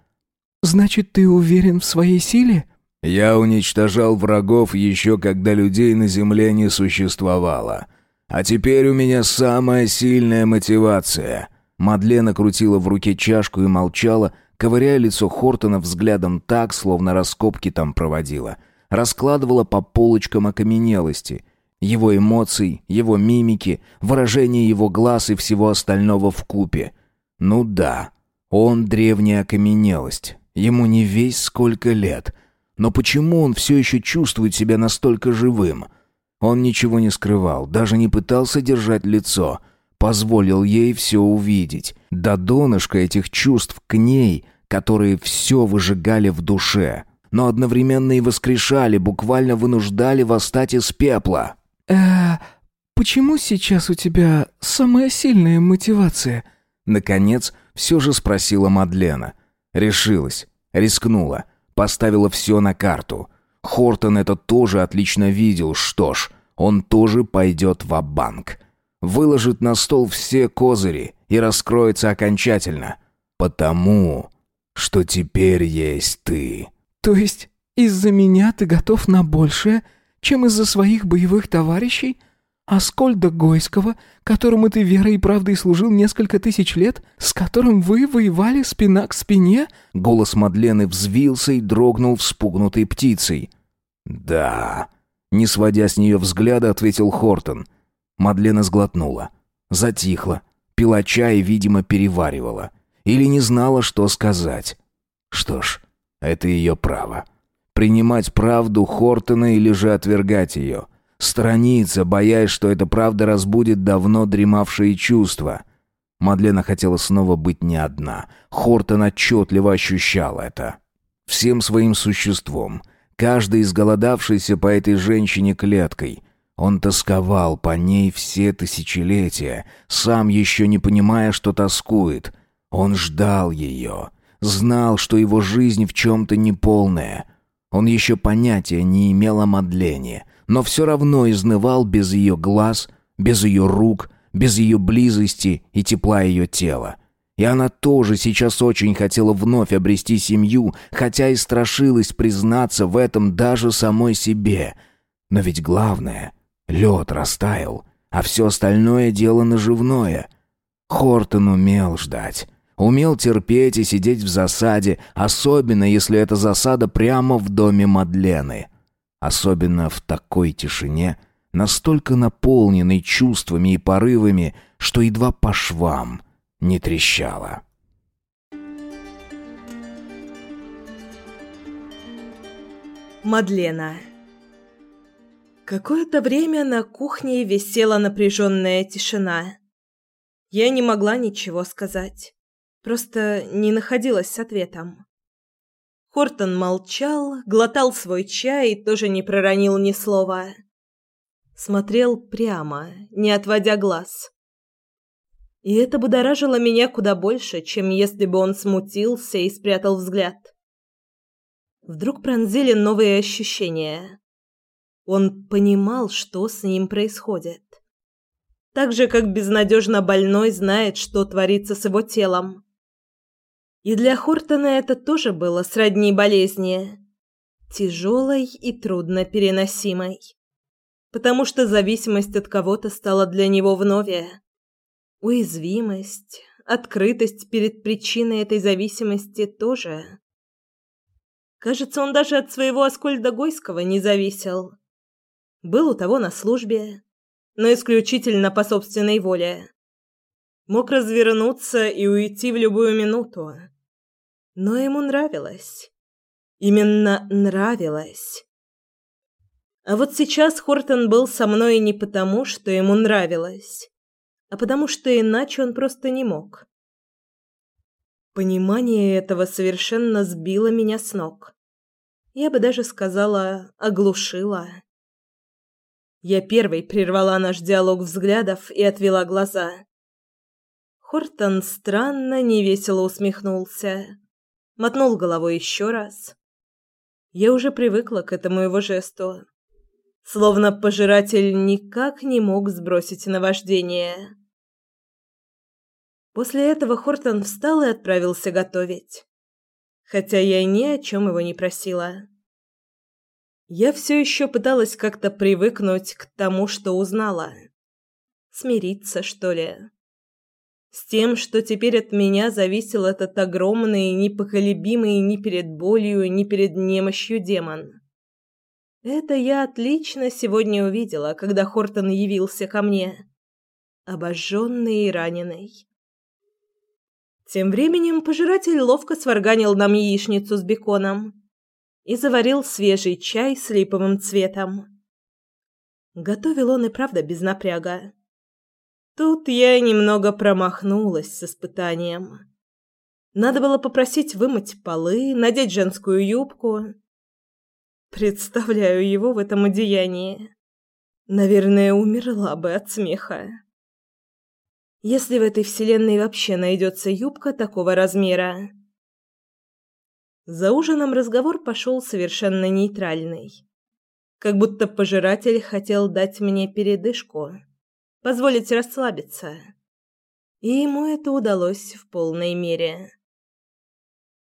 «Значит, ты уверен в своей силе?» «Я уничтожал врагов еще когда людей на земле не существовало. А теперь у меня самая сильная мотивация». Мадлена крутила в руке чашку и молчала, ковыряя лицо Хортона взглядом так, словно раскопки там проводила. Раскладывала по полочкам окаменелости. Его эмоций, его мимики, выражение его глаз и всего остального в купе. Ну да, он древняя окаменелость. Ему не весь сколько лет. Но почему он все еще чувствует себя настолько живым? Он ничего не скрывал, даже не пытался держать лицо — позволил ей все увидеть. До донышка этих чувств к ней, которые все выжигали в душе, но одновременно и воскрешали, буквально вынуждали восстать из пепла. э почему сейчас у тебя самая сильная мотивация?» Наконец, все же спросила Мадлена. Решилась, рискнула, поставила все на карту. Хортон это тоже отлично видел, что ж, он тоже пойдет в банк выложит на стол все козыри и раскроется окончательно. Потому что теперь есть ты. То есть из-за меня ты готов на большее, чем из-за своих боевых товарищей? Аскольда Гойского, которому ты верой и правдой служил несколько тысяч лет, с которым вы воевали спина к спине?» Голос Мадлены взвился и дрогнул вспугнутой птицей. «Да», — не сводя с нее взгляда, ответил Хортон. Мадлена сглотнула. Затихла. Пила чай и, видимо, переваривала. Или не знала, что сказать. Что ж, это ее право. Принимать правду Хортона или же отвергать ее. Сторониться, боясь, что эта правда разбудит давно дремавшие чувства. Мадлена хотела снова быть не одна. Хортон отчетливо ощущал это. Всем своим существом. Каждый изголодавшийся по этой женщине клеткой. Он тосковал по ней все тысячелетия, сам еще не понимая, что тоскует. Он ждал ее, знал, что его жизнь в чем-то неполная. Он еще понятия не имел о Мадлене, но все равно изнывал без ее глаз, без ее рук, без ее близости и тепла ее тела. И она тоже сейчас очень хотела вновь обрести семью, хотя и страшилась признаться в этом даже самой себе. Но ведь главное — Лед растаял, а все остальное дело наживное. Хортон умел ждать. Умел терпеть и сидеть в засаде, особенно если эта засада прямо в доме Мадлены. Особенно в такой тишине, настолько наполненной чувствами и порывами, что едва по швам не трещала. Мадлена Какое-то время на кухне висела напряженная тишина. Я не могла ничего сказать. Просто не находилась с ответом. Хортон молчал, глотал свой чай и тоже не проронил ни слова. Смотрел прямо, не отводя глаз. И это будоражило меня куда больше, чем если бы он смутился и спрятал взгляд. Вдруг пронзили новые ощущения. Он понимал, что с ним происходит. Так же, как безнадежно больной знает, что творится с его телом. И для Хортона это тоже было сродни болезни. Тяжелой и трудно переносимой. Потому что зависимость от кого-то стала для него вновь Уязвимость, открытость перед причиной этой зависимости тоже. Кажется, он даже от своего Аскольда Гойского не зависел. Был у того на службе, но исключительно по собственной воле. Мог развернуться и уйти в любую минуту. Но ему нравилось. Именно нравилось. А вот сейчас Хортон был со мной не потому, что ему нравилось а потому что иначе он просто не мог. Понимание этого совершенно сбило меня с ног. Я бы даже сказала, оглушило. Я первой прервала наш диалог взглядов и отвела глаза. Хортон странно, невесело усмехнулся. Мотнул головой еще раз. Я уже привыкла к этому его жесту. Словно пожиратель никак не мог сбросить наваждение. После этого Хортон встал и отправился готовить. Хотя я ни о чем его не просила. Я все еще пыталась как-то привыкнуть к тому, что узнала. Смириться, что ли. С тем, что теперь от меня зависел этот огромный, непоколебимый ни перед болью, ни перед немощью демон. Это я отлично сегодня увидела, когда Хортон явился ко мне. Обожженный и раненый. Тем временем пожиратель ловко сварганил нам яичницу с беконом и заварил свежий чай с липовым цветом. Готовил он и правда без напряга. Тут я немного промахнулась с испытанием. Надо было попросить вымыть полы, надеть женскую юбку. Представляю его в этом одеянии. Наверное, умерла бы от смеха если в этой вселенной вообще найдется юбка такого размера. За ужином разговор пошел совершенно нейтральный. Как будто пожиратель хотел дать мне передышку, позволить расслабиться. И ему это удалось в полной мере.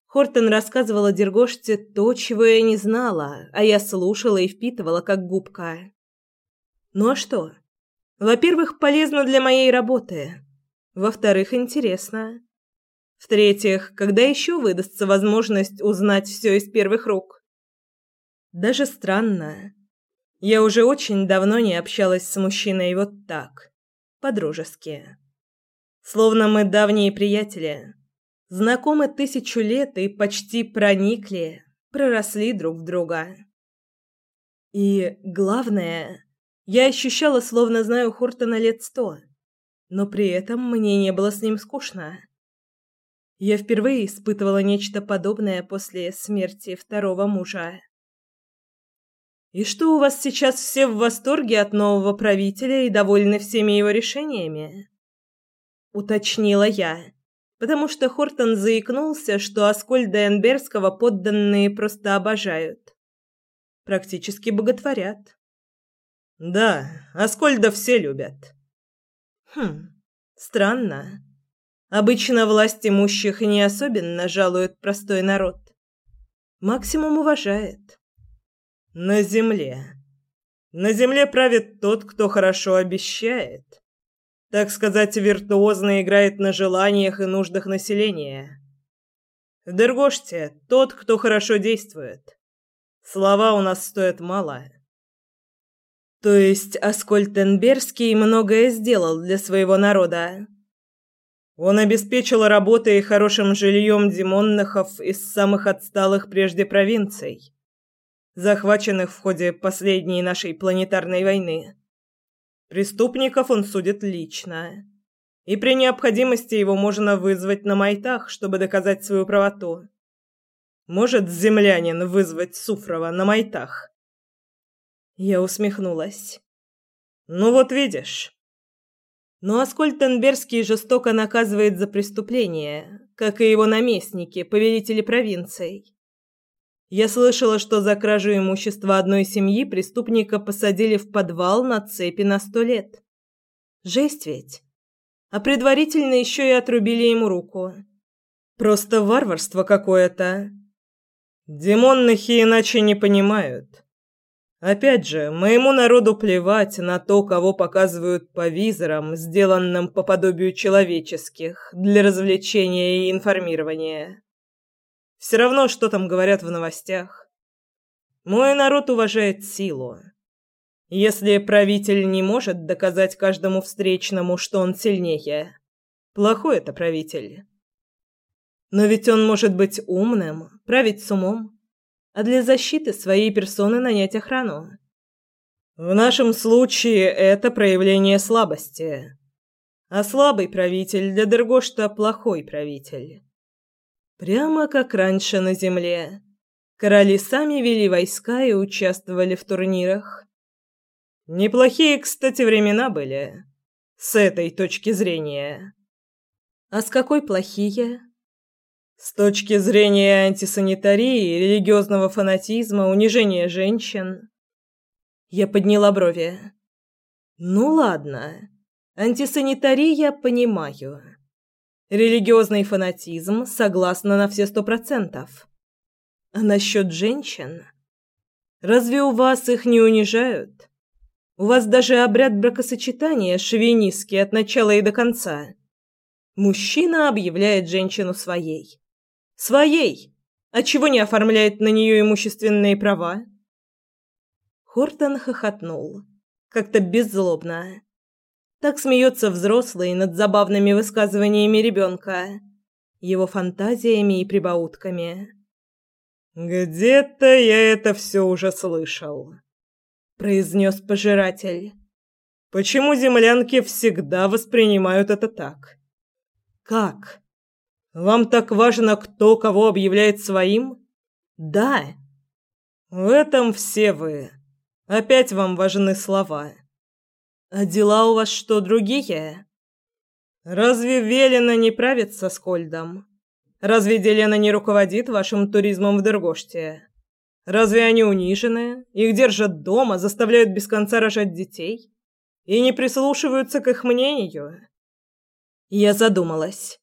Хортон рассказывал о Дергоште то, чего я не знала, а я слушала и впитывала как губка. Ну а что? Во-первых, полезно для моей работы. Во-вторых, интересно. В-третьих, когда еще выдастся возможность узнать все из первых рук? Даже странно. Я уже очень давно не общалась с мужчиной вот так, по-дружески. Словно мы давние приятели, знакомы тысячу лет и почти проникли, проросли друг в друга. И главное, я ощущала, словно знаю Хортона лет сто но при этом мне не было с ним скучно. Я впервые испытывала нечто подобное после смерти второго мужа. «И что, у вас сейчас все в восторге от нового правителя и довольны всеми его решениями?» Уточнила я, потому что Хортон заикнулся, что Аскольда Энберского подданные просто обожают. Практически боготворят. «Да, Аскольда все любят», Хм, странно. Обычно власть имущих не особенно жалует простой народ. Максимум уважает. На земле. На земле правит тот, кто хорошо обещает. Так сказать, виртуозно играет на желаниях и нуждах населения. В Дергоште тот, кто хорошо действует. Слова у нас стоят мало. То есть Аскольтенбергский многое сделал для своего народа. Он обеспечил работой и хорошим жильем демоннахов из самых отсталых прежде провинций, захваченных в ходе последней нашей планетарной войны. Преступников он судит лично. И при необходимости его можно вызвать на майтах, чтобы доказать свою правоту. Может землянин вызвать Суфрова на майтах? Я усмехнулась. Ну вот видишь. Но Аскольд Тенберский жестоко наказывает за преступления, как и его наместники, повелители провинций. Я слышала, что за кражу имущества одной семьи преступника посадили в подвал на цепи на сто лет. Жесть ведь. А предварительно еще и отрубили ему руку. Просто варварство какое-то. Демоннахи иначе не понимают. Опять же, моему народу плевать на то, кого показывают по визорам, сделанным по подобию человеческих, для развлечения и информирования. Все равно, что там говорят в новостях. Мой народ уважает силу. Если правитель не может доказать каждому встречному, что он сильнее, плохой это правитель. Но ведь он может быть умным, править с умом, а для защиты своей персоны нанять охрану. В нашем случае это проявление слабости. А слабый правитель для Дергошта плохой правитель. Прямо как раньше на земле. Короли сами вели войска и участвовали в турнирах. Неплохие, кстати, времена были. С этой точки зрения. А с какой плохие? С точки зрения антисанитарии, религиозного фанатизма, унижения женщин. Я подняла брови. Ну ладно. Антисанитария понимаю. Религиозный фанатизм согласна на все сто процентов. А насчет женщин? Разве у вас их не унижают? У вас даже обряд бракосочетания шовинистский от начала и до конца. Мужчина объявляет женщину своей. Своей. А чего не оформляет на нее имущественные права? Хортон хохотнул, как-то беззлобно. Так смеется взрослый над забавными высказываниями ребенка, его фантазиями и прибаутками. «Где-то я это все уже слышал», — произнес пожиратель. «Почему землянки всегда воспринимают это так?» «Как?» Вам так важно, кто кого объявляет своим? Да. В этом все вы. Опять вам важны слова. А дела у вас что, другие? Разве Велена не правит со Скольдом? Разве Делена не руководит вашим туризмом в Дергоште? Разве они унижены? Их держат дома, заставляют без конца рожать детей? И не прислушиваются к их мнению? Я задумалась.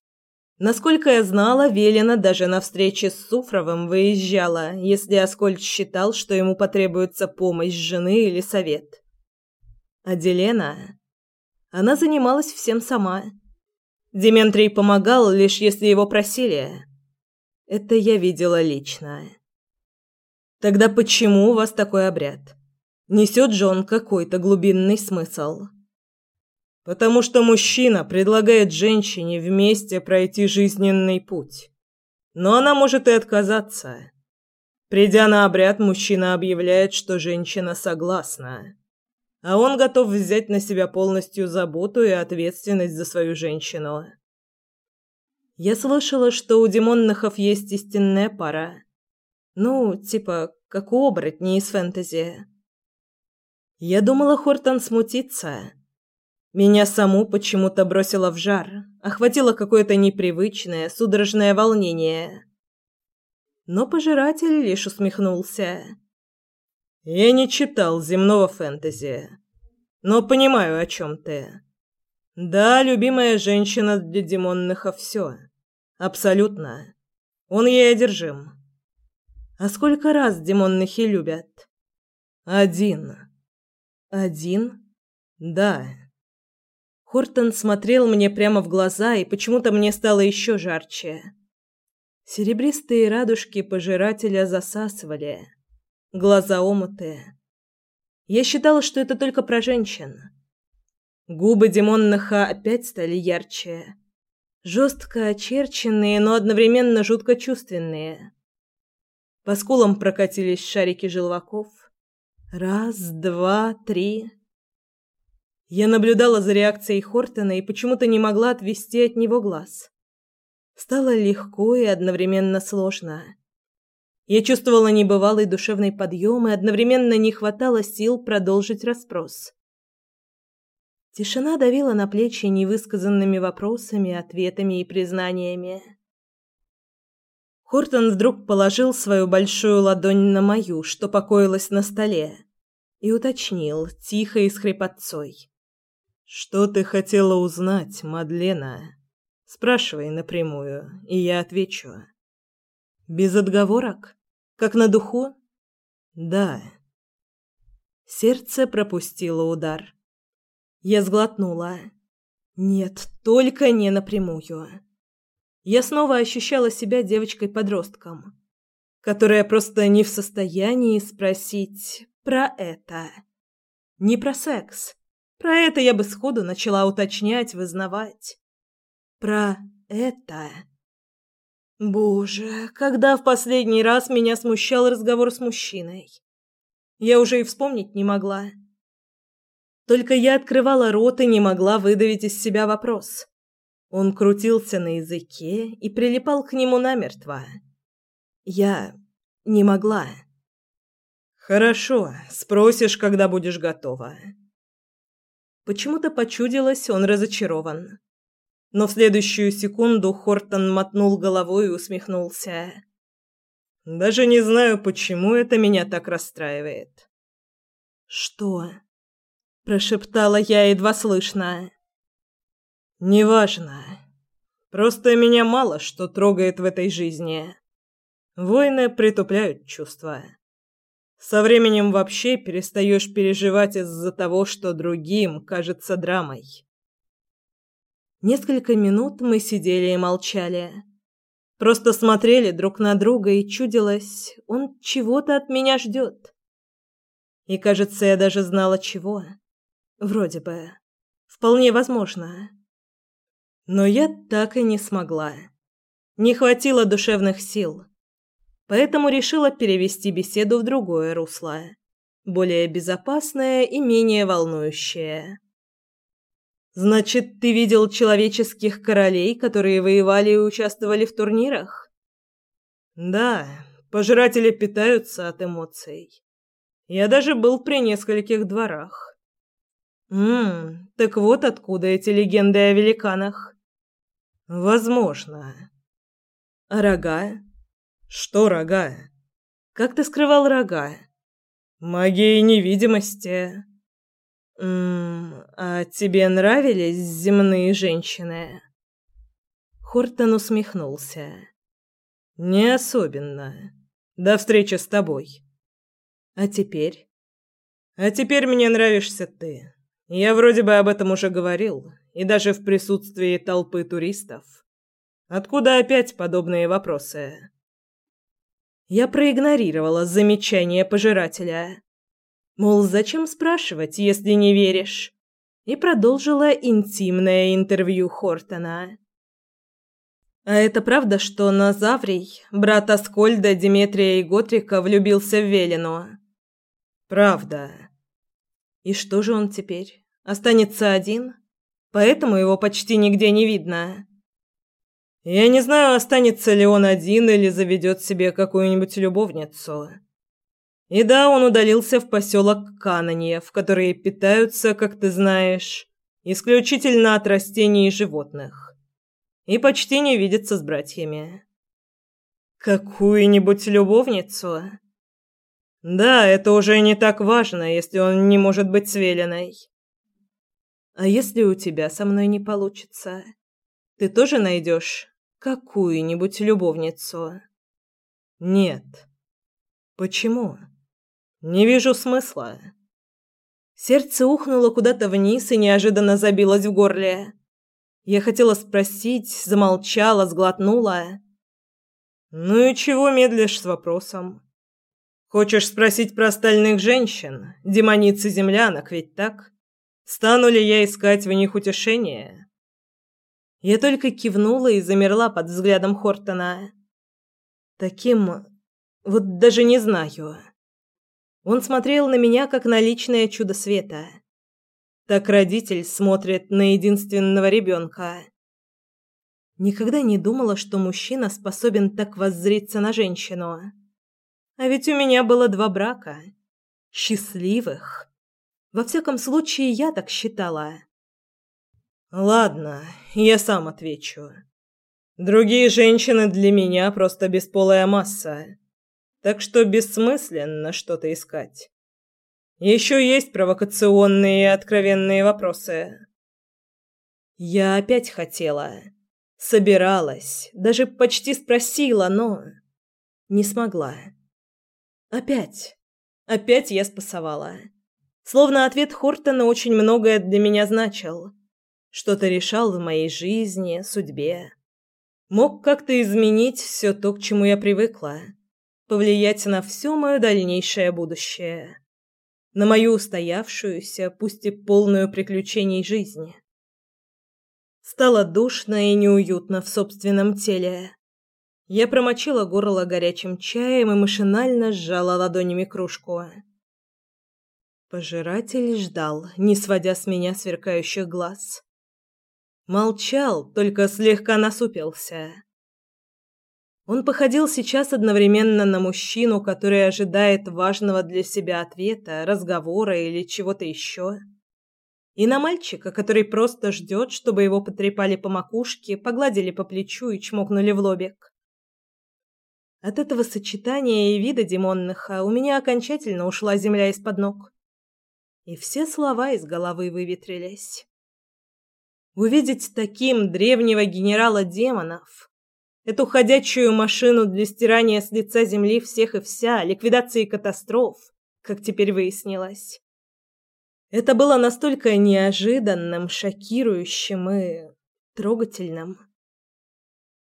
Насколько я знала, Велена даже на встрече с Суфровым выезжала, если Аскольд считал, что ему потребуется помощь жены или совет. А Делена... Она занималась всем сама. Дементрий помогал, лишь если его просили. Это я видела лично. Тогда почему у вас такой обряд? Несет же он какой-то глубинный смысл. Потому что мужчина предлагает женщине вместе пройти жизненный путь. Но она может и отказаться. Придя на обряд, мужчина объявляет, что женщина согласна. А он готов взять на себя полностью заботу и ответственность за свою женщину. Я слышала, что у демоннахов есть истинная пара. Ну, типа, как у оборотней из фэнтези. Я думала, Хортон смутится. Меня саму почему-то бросило в жар, охватило какое-то непривычное, судорожное волнение. Но пожиратель лишь усмехнулся. «Я не читал земного фэнтези, но понимаю, о чем ты. Да, любимая женщина для демонныха все. Абсолютно. Он ей одержим. А сколько раз демонныхи любят? Один. Один? Да». Хортон смотрел мне прямо в глаза, и почему-то мне стало еще жарче. Серебристые радужки пожирателя засасывали. Глаза омутые. Я считала, что это только про женщин. Губы Димоннаха опять стали ярче. Жестко очерченные, но одновременно жутко чувственные. По скулам прокатились шарики желваков. Раз, два, три. Я наблюдала за реакцией Хортона и почему-то не могла отвести от него глаз. Стало легко и одновременно сложно. Я чувствовала небывалый душевный подъем и одновременно не хватало сил продолжить расспрос. Тишина давила на плечи невысказанными вопросами, ответами и признаниями. Хортон вдруг положил свою большую ладонь на мою, что покоилась на столе, и уточнил, тихо и с хрипотцой. «Что ты хотела узнать, Мадлена? Спрашивай напрямую, и я отвечу». «Без отговорок? Как на духу?» «Да». Сердце пропустило удар. Я сглотнула. «Нет, только не напрямую». Я снова ощущала себя девочкой-подростком, которая просто не в состоянии спросить про это. Не про секс. Про это я бы сходу начала уточнять, вызнавать. Про это... Боже, когда в последний раз меня смущал разговор с мужчиной? Я уже и вспомнить не могла. Только я открывала рот и не могла выдавить из себя вопрос. Он крутился на языке и прилипал к нему намертво. Я не могла. «Хорошо, спросишь, когда будешь готова». Почему-то почудилось, он разочарован. Но в следующую секунду Хортон мотнул головой и усмехнулся. «Даже не знаю, почему это меня так расстраивает». «Что?» – прошептала я едва слышно. «Неважно. Просто меня мало что трогает в этой жизни. Войны притупляют чувства». Со временем вообще перестаешь переживать из-за того, что другим кажется драмой. Несколько минут мы сидели и молчали. Просто смотрели друг на друга и чудилось, он чего-то от меня ждет. И, кажется, я даже знала чего. Вроде бы. Вполне возможно. Но я так и не смогла. Не хватило душевных сил поэтому решила перевести беседу в другое русло, более безопасное и менее волнующее. Значит, ты видел человеческих королей, которые воевали и участвовали в турнирах? Да, пожиратели питаются от эмоций. Я даже был при нескольких дворах. Мм, так вот откуда эти легенды о великанах. Возможно. Рога? Что рога? Как ты скрывал рога? Магией невидимости. Мм, а тебе нравились земные женщины? Хортон усмехнулся. Не особенно. До встречи с тобой. А теперь? А теперь мне нравишься ты. Я вроде бы об этом уже говорил, и даже в присутствии толпы туристов. Откуда опять подобные вопросы? Я проигнорировала замечание пожирателя. Мол, зачем спрашивать, если не веришь? И продолжила интимное интервью Хортона. А это правда, что Назаврий, брат Аскольда, Диметрия и Готрика, влюбился в Велину? Правда. И что же он теперь? Останется один? Поэтому его почти нигде не видно. Я не знаю, останется ли он один или заведет себе какую-нибудь любовницу. И да, он удалился в поселок Каноньев, которые питаются, как ты знаешь, исключительно от растений и животных. И почти не видится с братьями. Какую-нибудь любовницу? Да, это уже не так важно, если он не может быть с Велиной. А если у тебя со мной не получится? Ты тоже найдешь какую-нибудь любовницу? Нет. Почему? Не вижу смысла. Сердце ухнуло куда-то вниз и неожиданно забилось в горле. Я хотела спросить, замолчала, сглотнула. Ну и чего медлишь с вопросом? Хочешь спросить про остальных женщин, демониц и землянок, ведь так? Стану ли я искать в них утешение? Я только кивнула и замерла под взглядом Хортона. Таким... вот даже не знаю. Он смотрел на меня, как на личное чудо света. Так родитель смотрит на единственного ребенка. Никогда не думала, что мужчина способен так воззриться на женщину. А ведь у меня было два брака. Счастливых. Во всяком случае, я так считала. Ладно, я сам отвечу. Другие женщины для меня просто бесполая масса. Так что бессмысленно что-то искать. Еще есть провокационные и откровенные вопросы. Я опять хотела, собиралась, даже почти спросила, но не смогла. Опять. Опять я спасовала. Словно ответ Хортона очень многое для меня значил. Что-то решал в моей жизни, судьбе. Мог как-то изменить все то, к чему я привыкла. Повлиять на все мое дальнейшее будущее. На мою устоявшуюся, пусть и полную приключений жизнь. Стало душно и неуютно в собственном теле. Я промочила горло горячим чаем и машинально сжала ладонями кружку. Пожиратель ждал, не сводя с меня сверкающих глаз. Молчал, только слегка насупился. Он походил сейчас одновременно на мужчину, который ожидает важного для себя ответа, разговора или чего-то еще, и на мальчика, который просто ждет, чтобы его потрепали по макушке, погладили по плечу и чмокнули в лобик. От этого сочетания и вида Димонныха у меня окончательно ушла земля из-под ног. И все слова из головы выветрились. Увидеть таким древнего генерала демонов, эту ходячую машину для стирания с лица земли всех и вся, ликвидации катастроф, как теперь выяснилось. Это было настолько неожиданным, шокирующим и трогательным.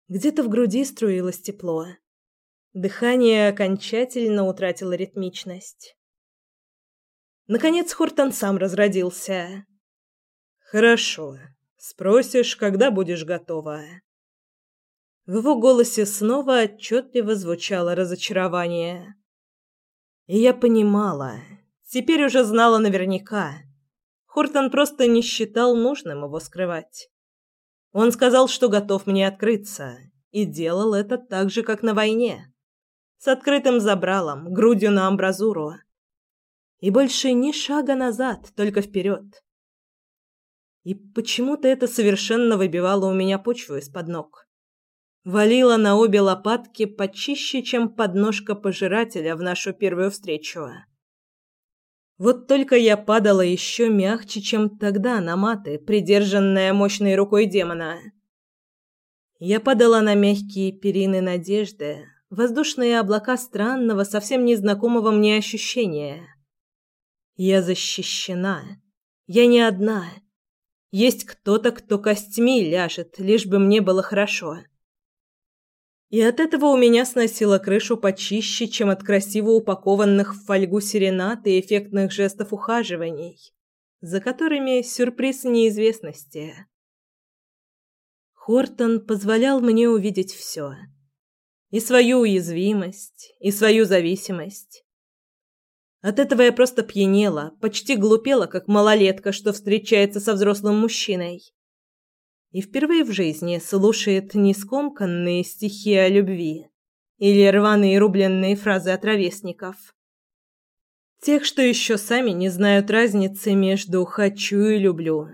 Где-то в груди струилось тепло. Дыхание окончательно утратило ритмичность. Наконец Хортон сам разродился. «Хорошо. Спросишь, когда будешь готова». В его голосе снова отчетливо звучало разочарование. И я понимала, теперь уже знала наверняка. Хортон просто не считал нужным его скрывать. Он сказал, что готов мне открыться, и делал это так же, как на войне с открытым забралом, грудью на амбразуру. И больше ни шага назад, только вперед. И почему-то это совершенно выбивало у меня почву из-под ног. Валило на обе лопатки почище, чем подножка пожирателя в нашу первую встречу. Вот только я падала еще мягче, чем тогда на маты, придержанная мощной рукой демона. Я падала на мягкие перины надежды, воздушные облака странного, совсем незнакомого мне ощущения. Я защищена. Я не одна. Есть кто-то, кто костьми ляжет, лишь бы мне было хорошо. И от этого у меня сносило крышу почище, чем от красиво упакованных в фольгу серенад и эффектных жестов ухаживаний, за которыми сюрприз неизвестности. Хортон позволял мне увидеть все — и свою уязвимость, и свою зависимость. От этого я просто пьянела, почти глупела, как малолетка, что встречается со взрослым мужчиной. И впервые в жизни слушает не скомканные стихи о любви или рваные рубленные фразы от ровесников. Тех, что еще сами не знают разницы между «хочу» и «люблю»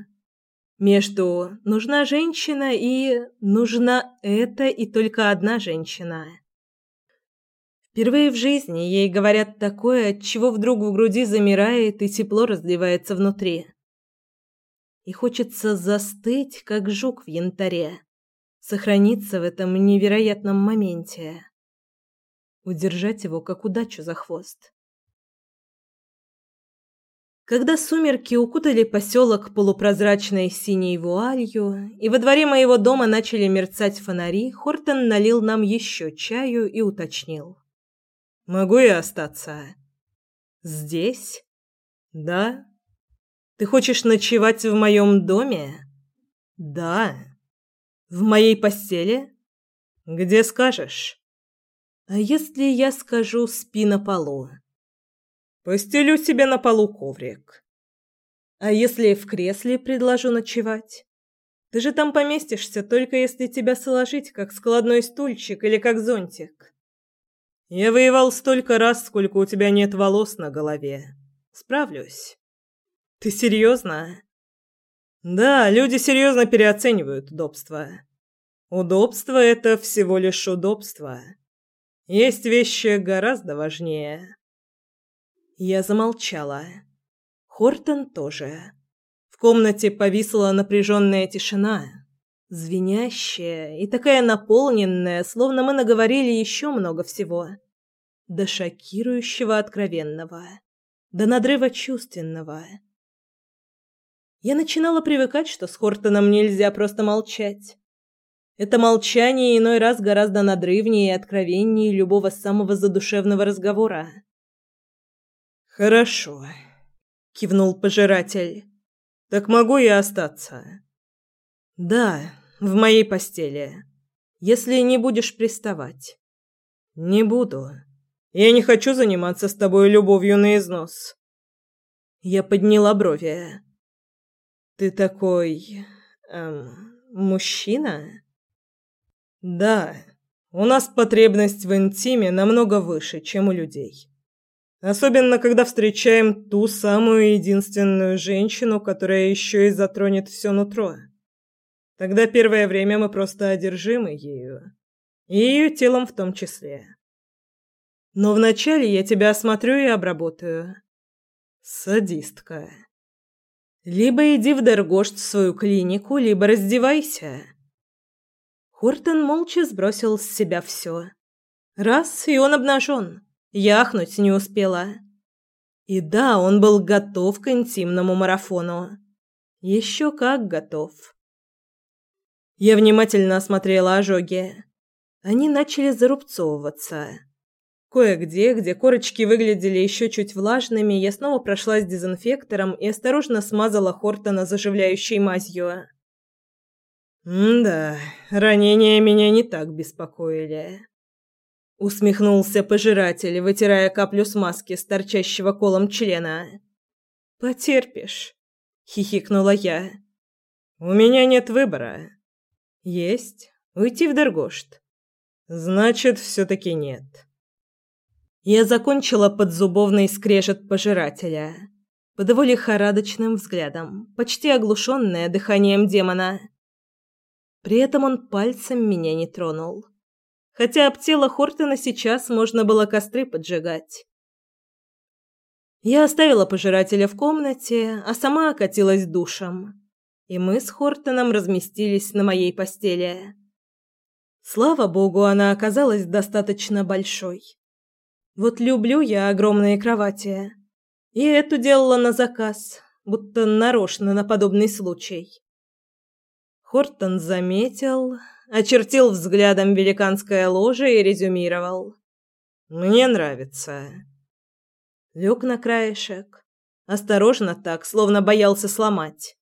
между «нужна женщина» и «нужна эта и только одна женщина». Впервые в жизни ей говорят такое, от чего вдруг в груди замирает и тепло разливается внутри. И хочется застыть, как жук в янтаре, сохраниться в этом невероятном моменте, удержать его, как удачу за хвост. Когда сумерки укутали поселок полупрозрачной синей вуалью, и во дворе моего дома начали мерцать фонари, Хортон налил нам еще чаю и уточнил. «Могу я остаться?» «Здесь?» «Да». «Ты хочешь ночевать в моем доме?» «Да». «В моей постели?» «Где скажешь?» «А если я скажу «спи на полу»?» Постелю себе на полу коврик. А если в кресле предложу ночевать? Ты же там поместишься, только если тебя сложить, как складной стульчик или как зонтик. Я воевал столько раз, сколько у тебя нет волос на голове. Справлюсь. Ты серьезно? Да, люди серьезно переоценивают удобство. Удобство – это всего лишь удобство. Есть вещи гораздо важнее. Я замолчала. Хортон тоже. В комнате повисла напряженная тишина, звенящая и такая наполненная, словно мы наговорили еще много всего. До шокирующего откровенного, до надрыва чувственного. Я начинала привыкать, что с Хортоном нельзя просто молчать. Это молчание иной раз гораздо надрывнее и откровеннее любого самого задушевного разговора. «Хорошо», — кивнул пожиратель. «Так могу я остаться?» «Да, в моей постели. Если не будешь приставать». «Не буду. Я не хочу заниматься с тобой любовью на износ». Я подняла брови. «Ты такой... эм... мужчина?» Да, у нас потребность в интиме намного выше, чем у людей. Особенно, когда встречаем ту самую единственную женщину, которая еще и затронет все нутро. Тогда первое время мы просто одержимы ею. И ее телом в том числе. Но вначале я тебя осмотрю и обработаю. Садистка. Либо иди в Дергошт в свою клинику, либо раздевайся. Хортон молча сбросил с себя все. Раз, и он обнажен. Яхнуть не успела. И да, он был готов к интимному марафону. Еще как готов. Я внимательно осмотрела ожоги. Они начали зарубцовываться. Кое-где, где корочки выглядели еще чуть влажными, я снова прошлась дезинфектором и осторожно смазала Хортона заживляющей мазью. «Да, ранения меня не так беспокоили», — усмехнулся пожиратель, вытирая каплю смазки с торчащего колом члена. «Потерпишь», — хихикнула я. «У меня нет выбора». «Есть. Уйти в Дергошт». «Значит, все-таки нет». Я закончила подзубовный скрежет пожирателя. Под его лихорадочным взглядом, почти оглушенная дыханием демона — при этом он пальцем меня не тронул. Хотя об тело Хортона сейчас можно было костры поджигать. Я оставила пожирателя в комнате, а сама окатилась душем. И мы с Хортоном разместились на моей постели. Слава богу, она оказалась достаточно большой. Вот люблю я огромные кровати. И эту делала на заказ, будто нарочно на подобный случай. Хортон заметил, очертил взглядом великанское ложе и резюмировал. «Мне нравится». Лег на краешек. Осторожно так, словно боялся сломать.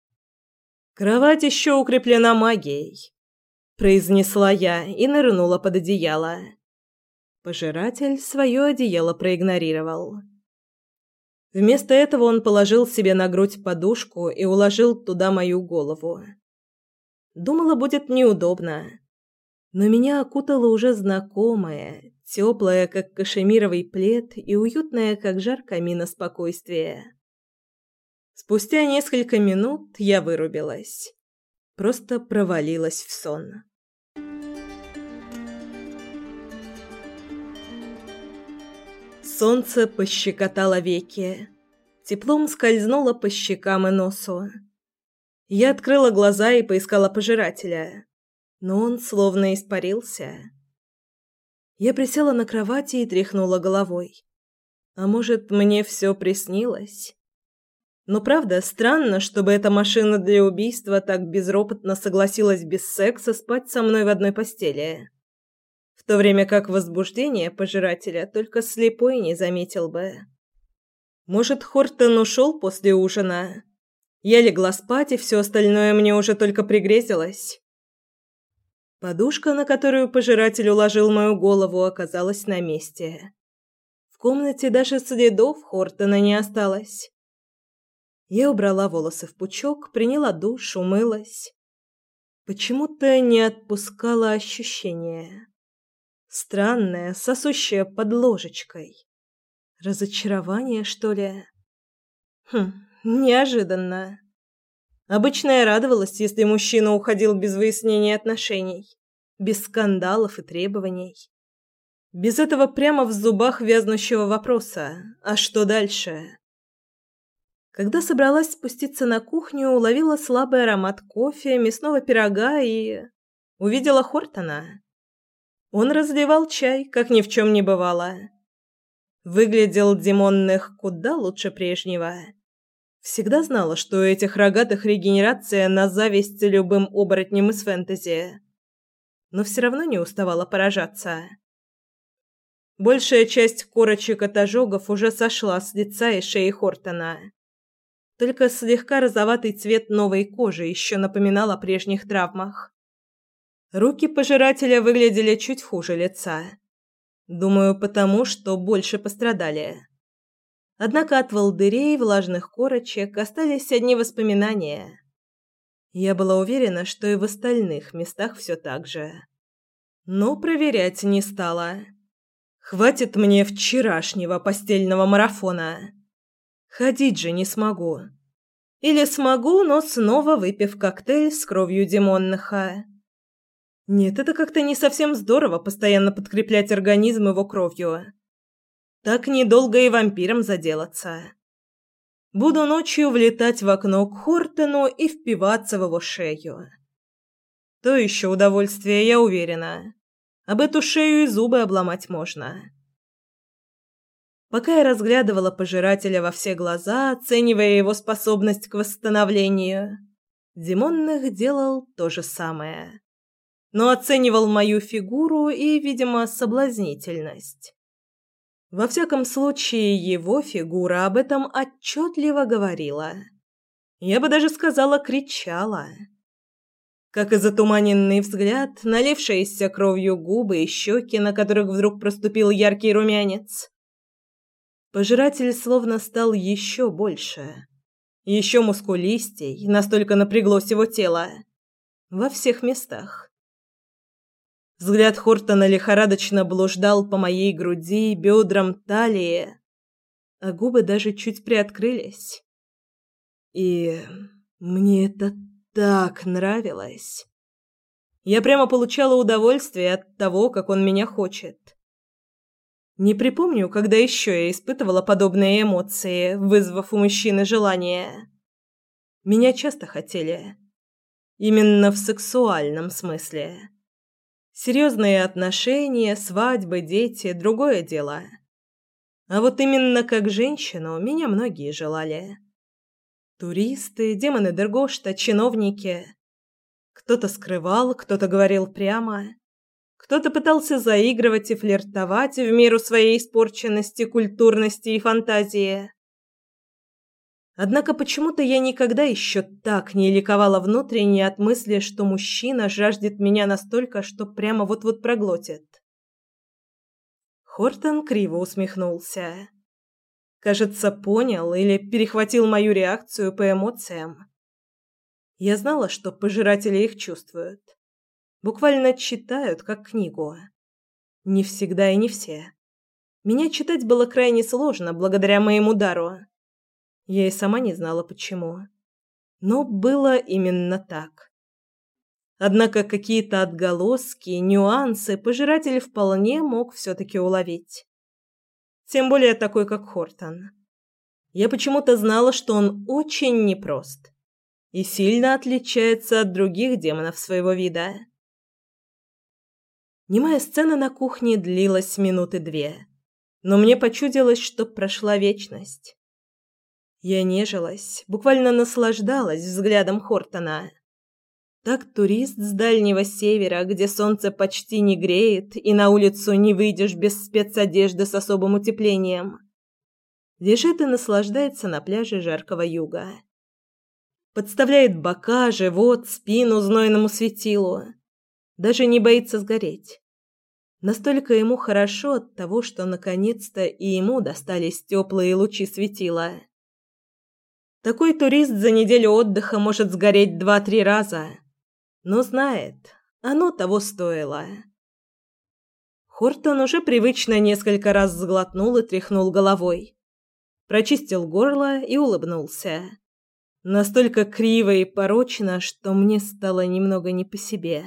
«Кровать еще укреплена магией», — произнесла я и нырнула под одеяло. Пожиратель свое одеяло проигнорировал. Вместо этого он положил себе на грудь подушку и уложил туда мою голову. Думала, будет неудобно. Но меня окутало уже знакомое, теплое, как кашемировый плед, и уютное, как жар камина спокойствие. Спустя несколько минут я вырубилась. Просто провалилась в сон. Солнце пощекотало веки. Теплом скользнуло по щекам и носу. Я открыла глаза и поискала пожирателя, но он словно испарился. Я присела на кровати и тряхнула головой. А может, мне все приснилось? Но правда, странно, чтобы эта машина для убийства так безропотно согласилась без секса спать со мной в одной постели. В то время как возбуждение пожирателя только слепой не заметил бы. Может, Хортон ушел после ужина? Я легла спать, и все остальное мне уже только пригрезилось. Подушка, на которую пожиратель уложил мою голову, оказалась на месте. В комнате даже следов Хортона не осталось. Я убрала волосы в пучок, приняла душ, умылась. Почему-то не отпускала ощущение. Странное, сосущее под ложечкой. Разочарование, что ли? Хм, Неожиданно. Обычно я радовалась, если мужчина уходил без выяснения отношений, без скандалов и требований. Без этого прямо в зубах вязнущего вопроса «А что дальше?». Когда собралась спуститься на кухню, уловила слабый аромат кофе, мясного пирога и... увидела Хортона. Он разливал чай, как ни в чем не бывало. Выглядел Димонных куда лучше прежнего. Всегда знала, что у этих рогатых регенерация на зависть любым оборотням из фэнтези. Но все равно не уставала поражаться. Большая часть корочек от ожогов уже сошла с лица и шеи Хортона. Только слегка розоватый цвет новой кожи еще напоминал о прежних травмах. Руки пожирателя выглядели чуть хуже лица. Думаю, потому что больше пострадали. Однако от волдырей влажных корочек остались одни воспоминания. Я была уверена, что и в остальных местах все так же. Но проверять не стала. Хватит мне вчерашнего постельного марафона. Ходить же не смогу. Или смогу, но снова выпив коктейль с кровью Димонныха. Нет, это как-то не совсем здорово постоянно подкреплять организм его кровью. Так недолго и вампиром заделаться. Буду ночью влетать в окно к Хортону и впиваться в его шею. То еще удовольствие, я уверена. Об эту шею и зубы обломать можно. Пока я разглядывала пожирателя во все глаза, оценивая его способность к восстановлению, Димонных делал то же самое но оценивал мою фигуру и, видимо, соблазнительность. Во всяком случае, его фигура об этом отчетливо говорила. Я бы даже сказала, кричала. Как и затуманенный взгляд, налившиеся кровью губы и щеки, на которых вдруг проступил яркий румянец. Пожиратель словно стал еще больше. Еще мускулистей, настолько напряглось его тело. Во всех местах. Взгляд Хортона лихорадочно блуждал по моей груди, бедрам, талии, а губы даже чуть приоткрылись. И мне это так нравилось. Я прямо получала удовольствие от того, как он меня хочет. Не припомню, когда еще я испытывала подобные эмоции, вызвав у мужчины желание. Меня часто хотели. Именно в сексуальном смысле. Серьезные отношения, свадьбы, дети – другое дело. А вот именно как женщину меня многие желали. Туристы, демоны Дергошта, чиновники. Кто-то скрывал, кто-то говорил прямо. Кто-то пытался заигрывать и флиртовать в меру своей испорченности, культурности и фантазии. Однако почему-то я никогда еще так не ликовала внутренне от мысли, что мужчина жаждет меня настолько, что прямо вот-вот проглотит. Хортон криво усмехнулся. Кажется, понял или перехватил мою реакцию по эмоциям. Я знала, что пожиратели их чувствуют. Буквально читают, как книгу. Не всегда и не все. Меня читать было крайне сложно, благодаря моему дару. Я и сама не знала почему. Но было именно так. Однако какие-то отголоски, нюансы пожиратель вполне мог все-таки уловить. Тем более такой, как Хортон. Я почему-то знала, что он очень непрост и сильно отличается от других демонов своего вида. Немая сцена на кухне длилась минуты две, но мне почудилось, что прошла вечность. Я нежилась, буквально наслаждалась взглядом Хортона. Так турист с Дальнего Севера, где солнце почти не греет и на улицу не выйдешь без спецодежды с особым утеплением. Лежит и наслаждается на пляже жаркого юга. Подставляет бока, живот, спину знойному светилу. Даже не боится сгореть. Настолько ему хорошо от того, что наконец-то и ему достались теплые лучи светила. Такой турист за неделю отдыха может сгореть два-три раза. Но знает, оно того стоило. Хортон уже привычно несколько раз сглотнул и тряхнул головой. Прочистил горло и улыбнулся. Настолько криво и порочно, что мне стало немного не по себе.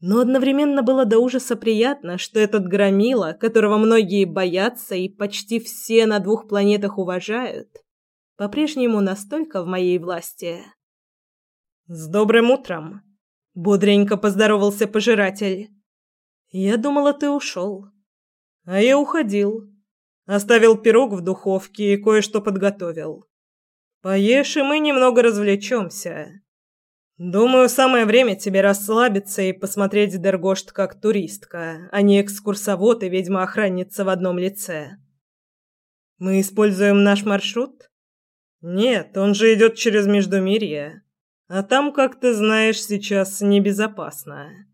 Но одновременно было до ужаса приятно, что этот громила, которого многие боятся и почти все на двух планетах уважают, по-прежнему настолько в моей власти. «С добрым утром!» — бодренько поздоровался пожиратель. «Я думала, ты ушел». «А я уходил. Оставил пирог в духовке и кое-что подготовил. Поешь, и мы немного развлечемся. Думаю, самое время тебе расслабиться и посмотреть Дергошт как туристка, а не экскурсовод и ведьма-охранница в одном лице. Мы используем наш маршрут? Нет, он же идет через Междумирье. А там, как ты знаешь, сейчас небезопасно.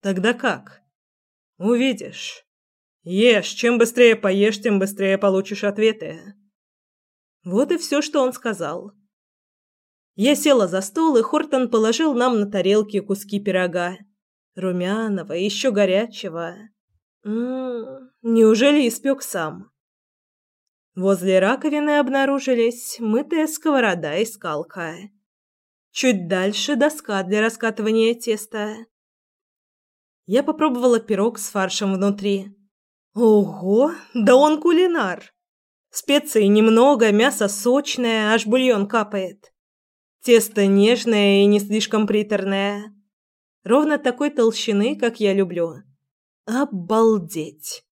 Тогда как? Увидишь. Ешь, чем быстрее поешь, тем быстрее получишь ответы. Вот и все, что он сказал. Я села за стол, и Хортон положил нам на тарелки куски пирога. Румяного, еще горячего. М -м -м, неужели испек сам? Возле раковины обнаружились мытая сковорода и скалка. Чуть дальше доска для раскатывания теста. Я попробовала пирог с фаршем внутри. Ого, да он кулинар! Специй немного, мясо сочное, аж бульон капает. Тесто нежное и не слишком приторное. Ровно такой толщины, как я люблю. Обалдеть!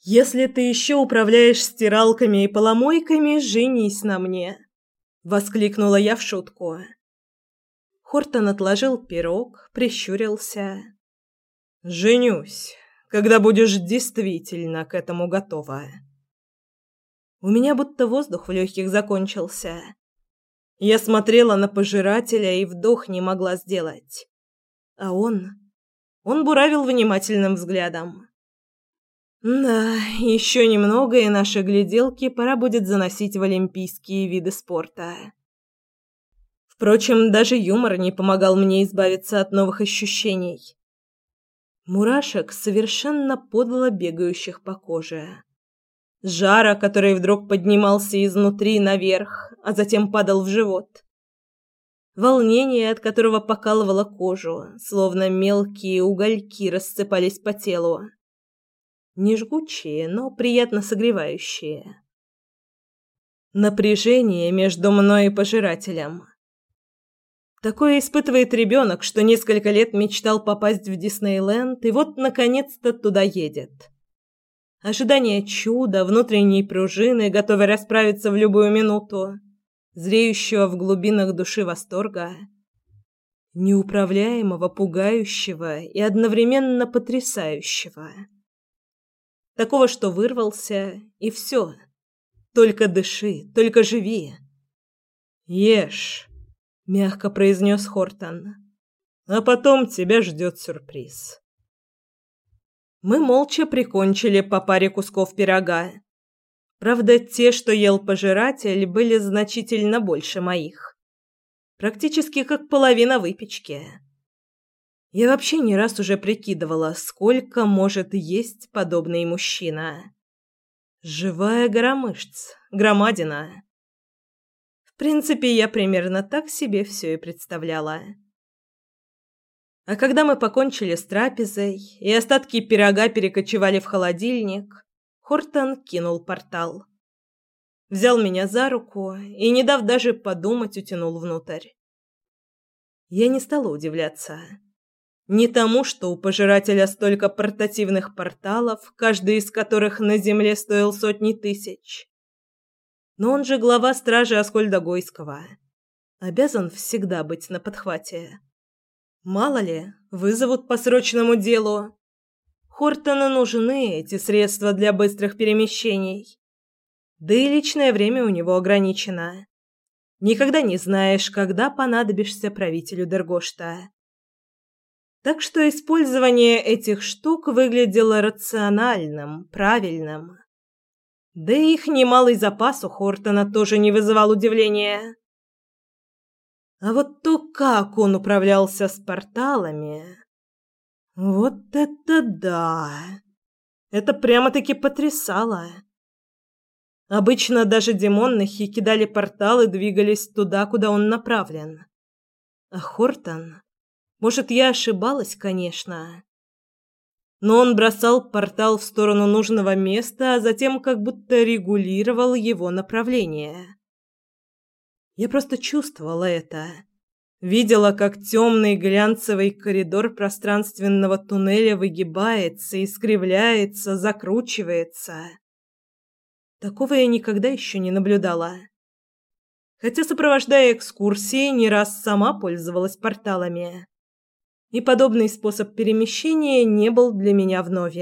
Если ты еще управляешь стиралками и поломойками, женись на мне, воскликнула я в шутку. Хортон отложил пирог, прищурился. Женюсь, когда будешь действительно к этому готова. У меня будто воздух в легких закончился. Я смотрела на пожирателя и вдох не могла сделать. А он... Он буравил внимательным взглядом. Да, еще немного, и наши гляделки пора будет заносить в олимпийские виды спорта. Впрочем, даже юмор не помогал мне избавиться от новых ощущений. Мурашек, совершенно подло бегающих по коже жара, который вдруг поднимался изнутри наверх, а затем падал в живот. Волнение, от которого покалывало кожу, словно мелкие угольки рассыпались по телу. Не жгучие, но приятно согревающие. Напряжение между мной и пожирателем. Такое испытывает ребенок, что несколько лет мечтал попасть в Диснейленд, и вот, наконец-то, туда едет. Ожидание чуда, внутренней пружины, готовой расправиться в любую минуту, зреющего в глубинах души восторга, неуправляемого, пугающего и одновременно потрясающего. Такого, что вырвался, и все. Только дыши, только живи. «Ешь», — мягко произнес Хортон, — «а потом тебя ждет сюрприз». Мы молча прикончили по паре кусков пирога. Правда, те, что ел пожиратель, были значительно больше моих. Практически как половина выпечки. Я вообще не раз уже прикидывала, сколько может есть подобный мужчина. Живая гора мышц, громадина. В принципе, я примерно так себе все и представляла. А когда мы покончили с трапезой и остатки пирога перекочевали в холодильник, Хортон кинул портал. Взял меня за руку и, не дав даже подумать, утянул внутрь. Я не стала удивляться. Не тому, что у пожирателя столько портативных порталов, каждый из которых на земле стоил сотни тысяч. Но он же глава стражи Аскольда Гойского. Обязан всегда быть на подхвате. Мало ли, вызовут по срочному делу. Хортону нужны эти средства для быстрых перемещений. Да и личное время у него ограничено. Никогда не знаешь, когда понадобишься правителю Дергошта. Так что использование этих штук выглядело рациональным, правильным. Да и их немалый запас у Хортона тоже не вызывал удивления. А вот то, как он управлялся с порталами... Вот это да! Это прямо-таки потрясало. Обычно даже демоннахи кидали портал и двигались туда, куда он направлен. А Хортон... Может, я ошибалась, конечно. Но он бросал портал в сторону нужного места, а затем как будто регулировал его направление. Я просто чувствовала это. Видела, как темный глянцевый коридор пространственного туннеля выгибается, искривляется, закручивается. Такого я никогда еще не наблюдала. Хотя, сопровождая экскурсии, не раз сама пользовалась порталами. И подобный способ перемещения не был для меня вновь.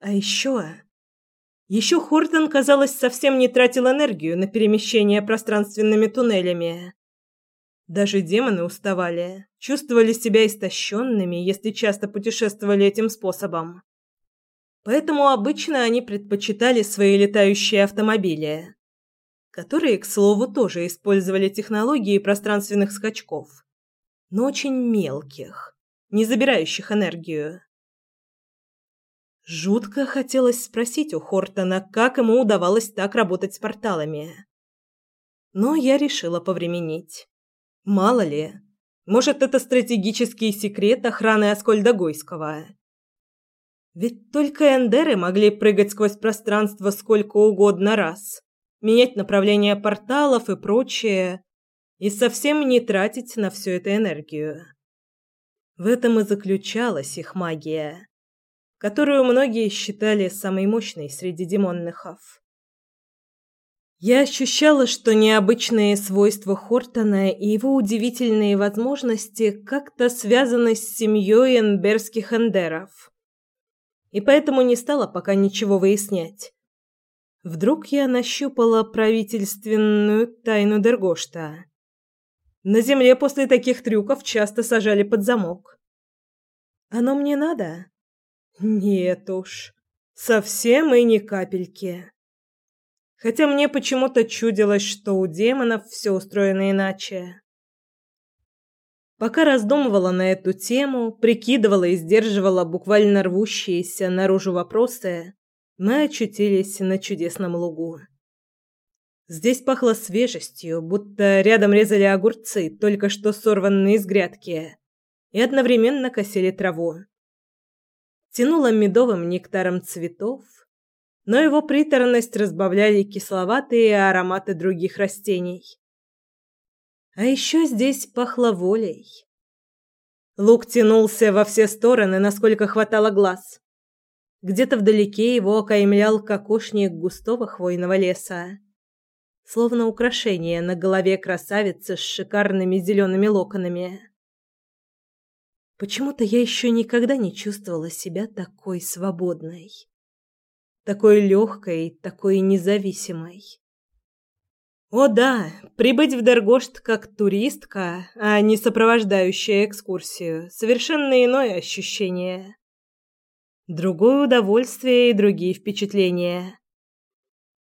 А еще... Еще Хортон, казалось, совсем не тратил энергию на перемещение пространственными туннелями. Даже демоны уставали, чувствовали себя истощенными, если часто путешествовали этим способом. Поэтому обычно они предпочитали свои летающие автомобили, которые, к слову, тоже использовали технологии пространственных скачков, но очень мелких, не забирающих энергию. Жутко хотелось спросить у Хортона, как ему удавалось так работать с порталами. Но я решила повременить. Мало ли, может, это стратегический секрет охраны Аскольда Гойского. Ведь только эндеры могли прыгать сквозь пространство сколько угодно раз, менять направление порталов и прочее, и совсем не тратить на все это энергию. В этом и заключалась их магия, которую многие считали самой мощной среди демонныхов. Я ощущала, что необычные свойства Хортона и его удивительные возможности как-то связаны с семьей энберских эндеров и поэтому не стала пока ничего выяснять. Вдруг я нащупала правительственную тайну Дергошта. На земле после таких трюков часто сажали под замок. Оно мне надо? Нет уж, совсем и ни капельки. Хотя мне почему-то чудилось, что у демонов все устроено иначе. Пока раздумывала на эту тему, прикидывала и сдерживала буквально рвущиеся наружу вопросы, мы очутились на чудесном лугу. Здесь пахло свежестью, будто рядом резали огурцы, только что сорванные из грядки, и одновременно косили траву. Тянуло медовым нектаром цветов, но его приторность разбавляли кисловатые ароматы других растений. А еще здесь пахло волей. Лук тянулся во все стороны, насколько хватало глаз. Где-то вдалеке его окаймлял кокошник густого хвойного леса. Словно украшение на голове красавицы с шикарными зелеными локонами. Почему-то я еще никогда не чувствовала себя такой свободной. Такой легкой, такой независимой. О да, прибыть в Дергошт как туристка, а не сопровождающая экскурсию, совершенно иное ощущение. Другое удовольствие и другие впечатления.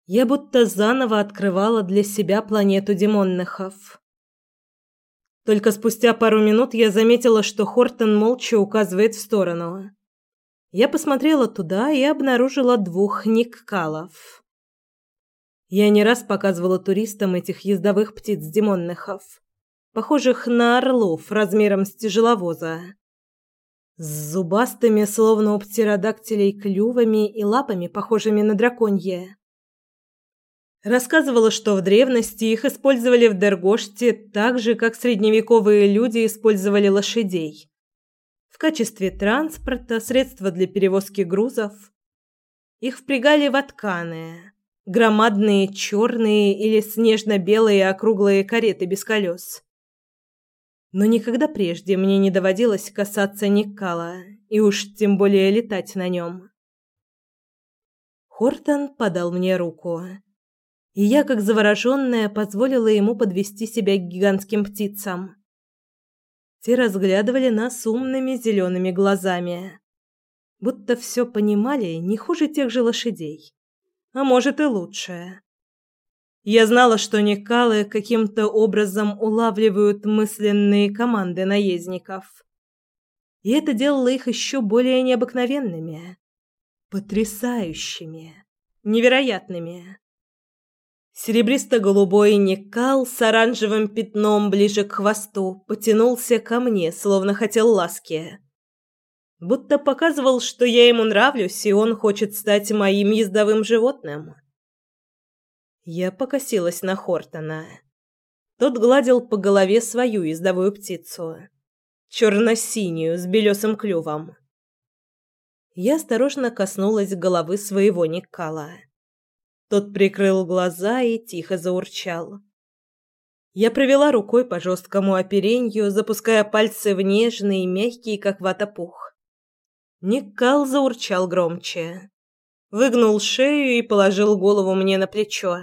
Я будто заново открывала для себя планету демонныхов. Только спустя пару минут я заметила, что Хортон молча указывает в сторону. Я посмотрела туда и обнаружила двух никкалов. Я не раз показывала туристам этих ездовых птиц демонныхов, похожих на орлов размером с тяжеловоза. С зубастыми, словно у птеродактилей, клювами и лапами, похожими на драконье. Рассказывала, что в древности их использовали в Дергоште так же, как средневековые люди использовали лошадей. В качестве транспорта, средства для перевозки грузов. Их впрягали в отканы, громадные черные или снежно-белые округлые кареты без колес. Но никогда прежде мне не доводилось касаться Никкала, и уж тем более летать на нем. Хортон подал мне руку, и я, как завороженная, позволила ему подвести себя к гигантским птицам. Те разглядывали нас умными зелеными глазами, будто все понимали не хуже тех же лошадей а может и лучшее. Я знала, что Никалы каким-то образом улавливают мысленные команды наездников. И это делало их еще более необыкновенными, потрясающими, невероятными. Серебристо-голубой Никал с оранжевым пятном ближе к хвосту потянулся ко мне, словно хотел ласки. Будто показывал, что я ему нравлюсь, и он хочет стать моим ездовым животным. Я покосилась на Хортона. Тот гладил по голове свою ездовую птицу. Черно-синюю, с белесым клювом. Я осторожно коснулась головы своего Никала. Тот прикрыл глаза и тихо заурчал. Я провела рукой по жесткому оперенью, запуская пальцы в нежный, мягкий, как вата пух. Никал заурчал громче. Выгнул шею и положил голову мне на плечо.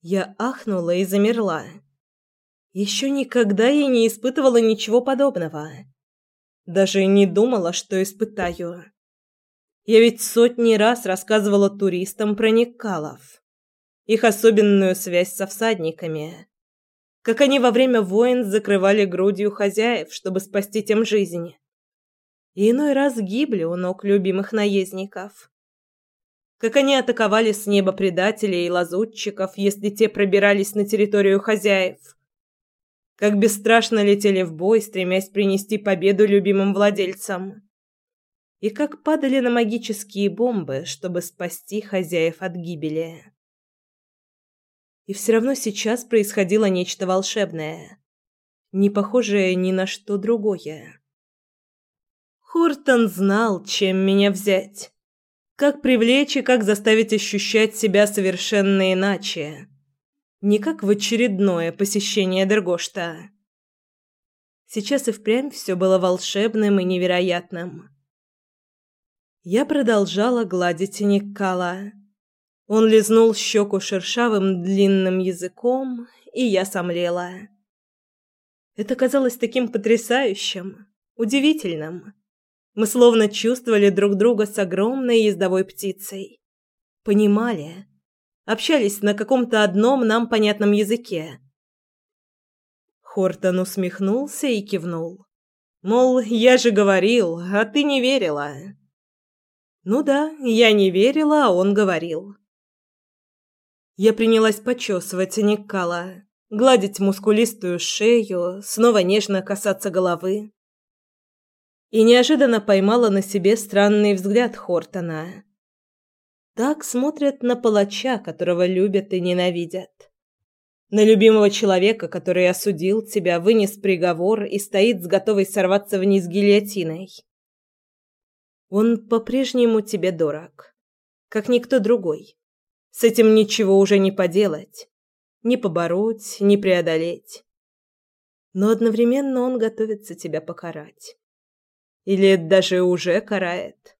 Я ахнула и замерла. Еще никогда я не испытывала ничего подобного. Даже не думала, что испытаю. Я ведь сотни раз рассказывала туристам про Никалов. Их особенную связь со всадниками. Как они во время войн закрывали грудью хозяев, чтобы спасти тем жизнь. И иной раз гибли у ног любимых наездников. Как они атаковали с неба предателей и лазутчиков, если те пробирались на территорию хозяев. Как бесстрашно летели в бой, стремясь принести победу любимым владельцам и как падали на магические бомбы, чтобы спасти хозяев от гибели. И все равно сейчас происходило нечто волшебное, не похожее ни на что другое. Хортон знал, чем меня взять, как привлечь и как заставить ощущать себя совершенно иначе, не как в очередное посещение Дергошта. Сейчас и впрямь все было волшебным и невероятным. Я продолжала гладить Никкала. Он лизнул щеку шершавым длинным языком, и я сомлела. Это казалось таким потрясающим, удивительным. Мы словно чувствовали друг друга с огромной ездовой птицей. Понимали. Общались на каком-то одном нам понятном языке. Хортон усмехнулся и кивнул. Мол, я же говорил, а ты не верила. Ну да, я не верила, а он говорил. Я принялась почесывать Никала, гладить мускулистую шею, снова нежно касаться головы. И неожиданно поймала на себе странный взгляд Хортона. Так смотрят на палача, которого любят и ненавидят. На любимого человека, который осудил тебя, вынес приговор и стоит с готовой сорваться вниз гильотиной. Он по-прежнему тебе дорог, как никто другой. С этим ничего уже не поделать, не побороть, не преодолеть. Но одновременно он готовится тебя покарать. Или даже уже карает.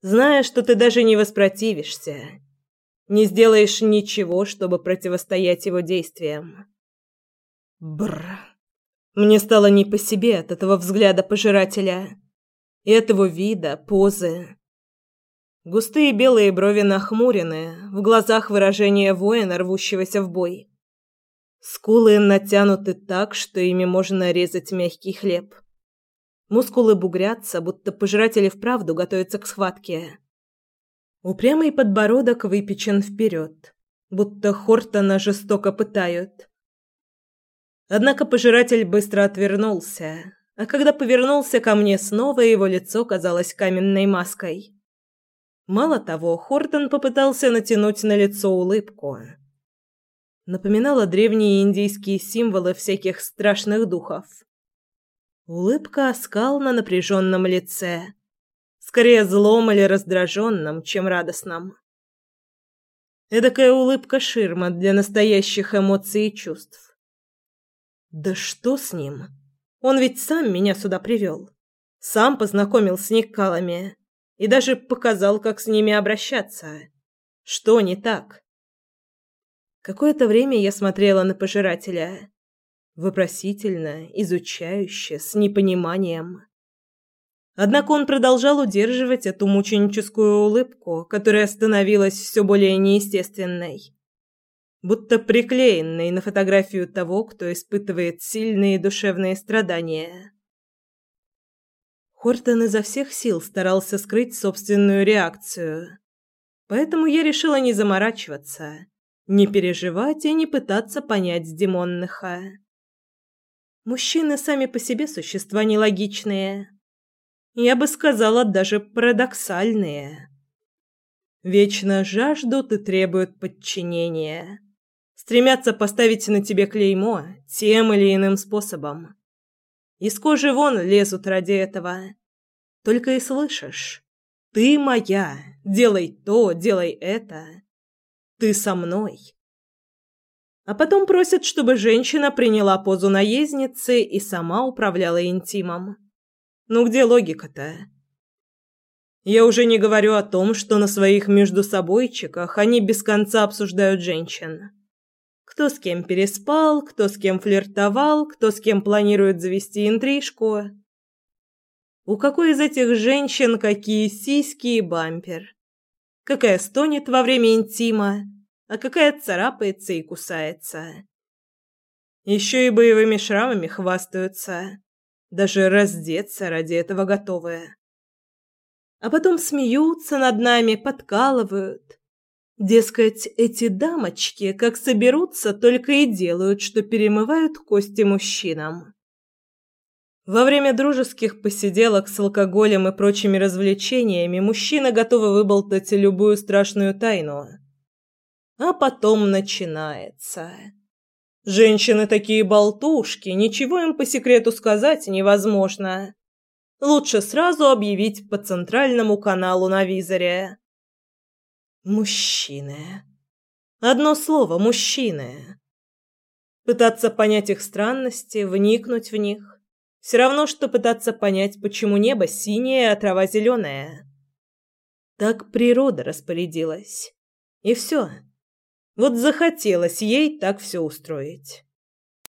Зная, что ты даже не воспротивишься, не сделаешь ничего, чтобы противостоять его действиям. Бр. Мне стало не по себе от этого взгляда пожирателя этого вида, позы. Густые белые брови нахмурены, в глазах выражение воина, рвущегося в бой. Скулы натянуты так, что ими можно резать мягкий хлеб. Мускулы бугрятся, будто пожиратели вправду готовятся к схватке. Упрямый подбородок выпечен вперед, будто Хортона жестоко пытают. Однако пожиратель быстро отвернулся, а когда повернулся ко мне снова, его лицо казалось каменной маской. Мало того, Хортон попытался натянуть на лицо улыбку. Напоминала древние индийские символы всяких страшных духов. Улыбка оскал на напряженном лице. Скорее злом или раздраженном, чем радостном. Эдакая улыбка-ширма для настоящих эмоций и чувств. Да что с ним? Он ведь сам меня сюда привел. Сам познакомил с Никалами и даже показал, как с ними обращаться. Что не так? Какое-то время я смотрела на пожирателя. Вопросительно, изучающе, с непониманием. Однако он продолжал удерживать эту мученическую улыбку, которая становилась все более неестественной будто приклеенный на фотографию того, кто испытывает сильные душевные страдания. Хортон изо всех сил старался скрыть собственную реакцию. Поэтому я решила не заморачиваться, не переживать и не пытаться понять Димонныха. Мужчины сами по себе существа нелогичные. Я бы сказала, даже парадоксальные. Вечно жаждут и требуют подчинения. Стремятся поставить на тебе клеймо тем или иным способом. Из кожи вон лезут ради этого. Только и слышишь. Ты моя, делай то, делай это. Ты со мной. А потом просят, чтобы женщина приняла позу наездницы и сама управляла интимом. Ну где логика-то? Я уже не говорю о том, что на своих междусобойчиках они без конца обсуждают женщин. Кто с кем переспал, кто с кем флиртовал, кто с кем планирует завести интрижку. У какой из этих женщин какие сиськи и бампер? Какая стонет во время интима? а какая царапается и кусается. Еще и боевыми шрамами хвастаются, даже раздеться ради этого готовые. А потом смеются над нами, подкалывают. Дескать, эти дамочки, как соберутся, только и делают, что перемывают кости мужчинам. Во время дружеских посиделок с алкоголем и прочими развлечениями мужчины готовы выболтать любую страшную тайну – а потом начинается. Женщины такие болтушки, ничего им по секрету сказать невозможно. Лучше сразу объявить по центральному каналу на визоре. Мужчины. Одно слово мужчины. Пытаться понять их странности, вникнуть в них. Все равно, что пытаться понять, почему небо синее, а трава зеленая. Так природа распорядилась. И все. Вот захотелось ей так все устроить.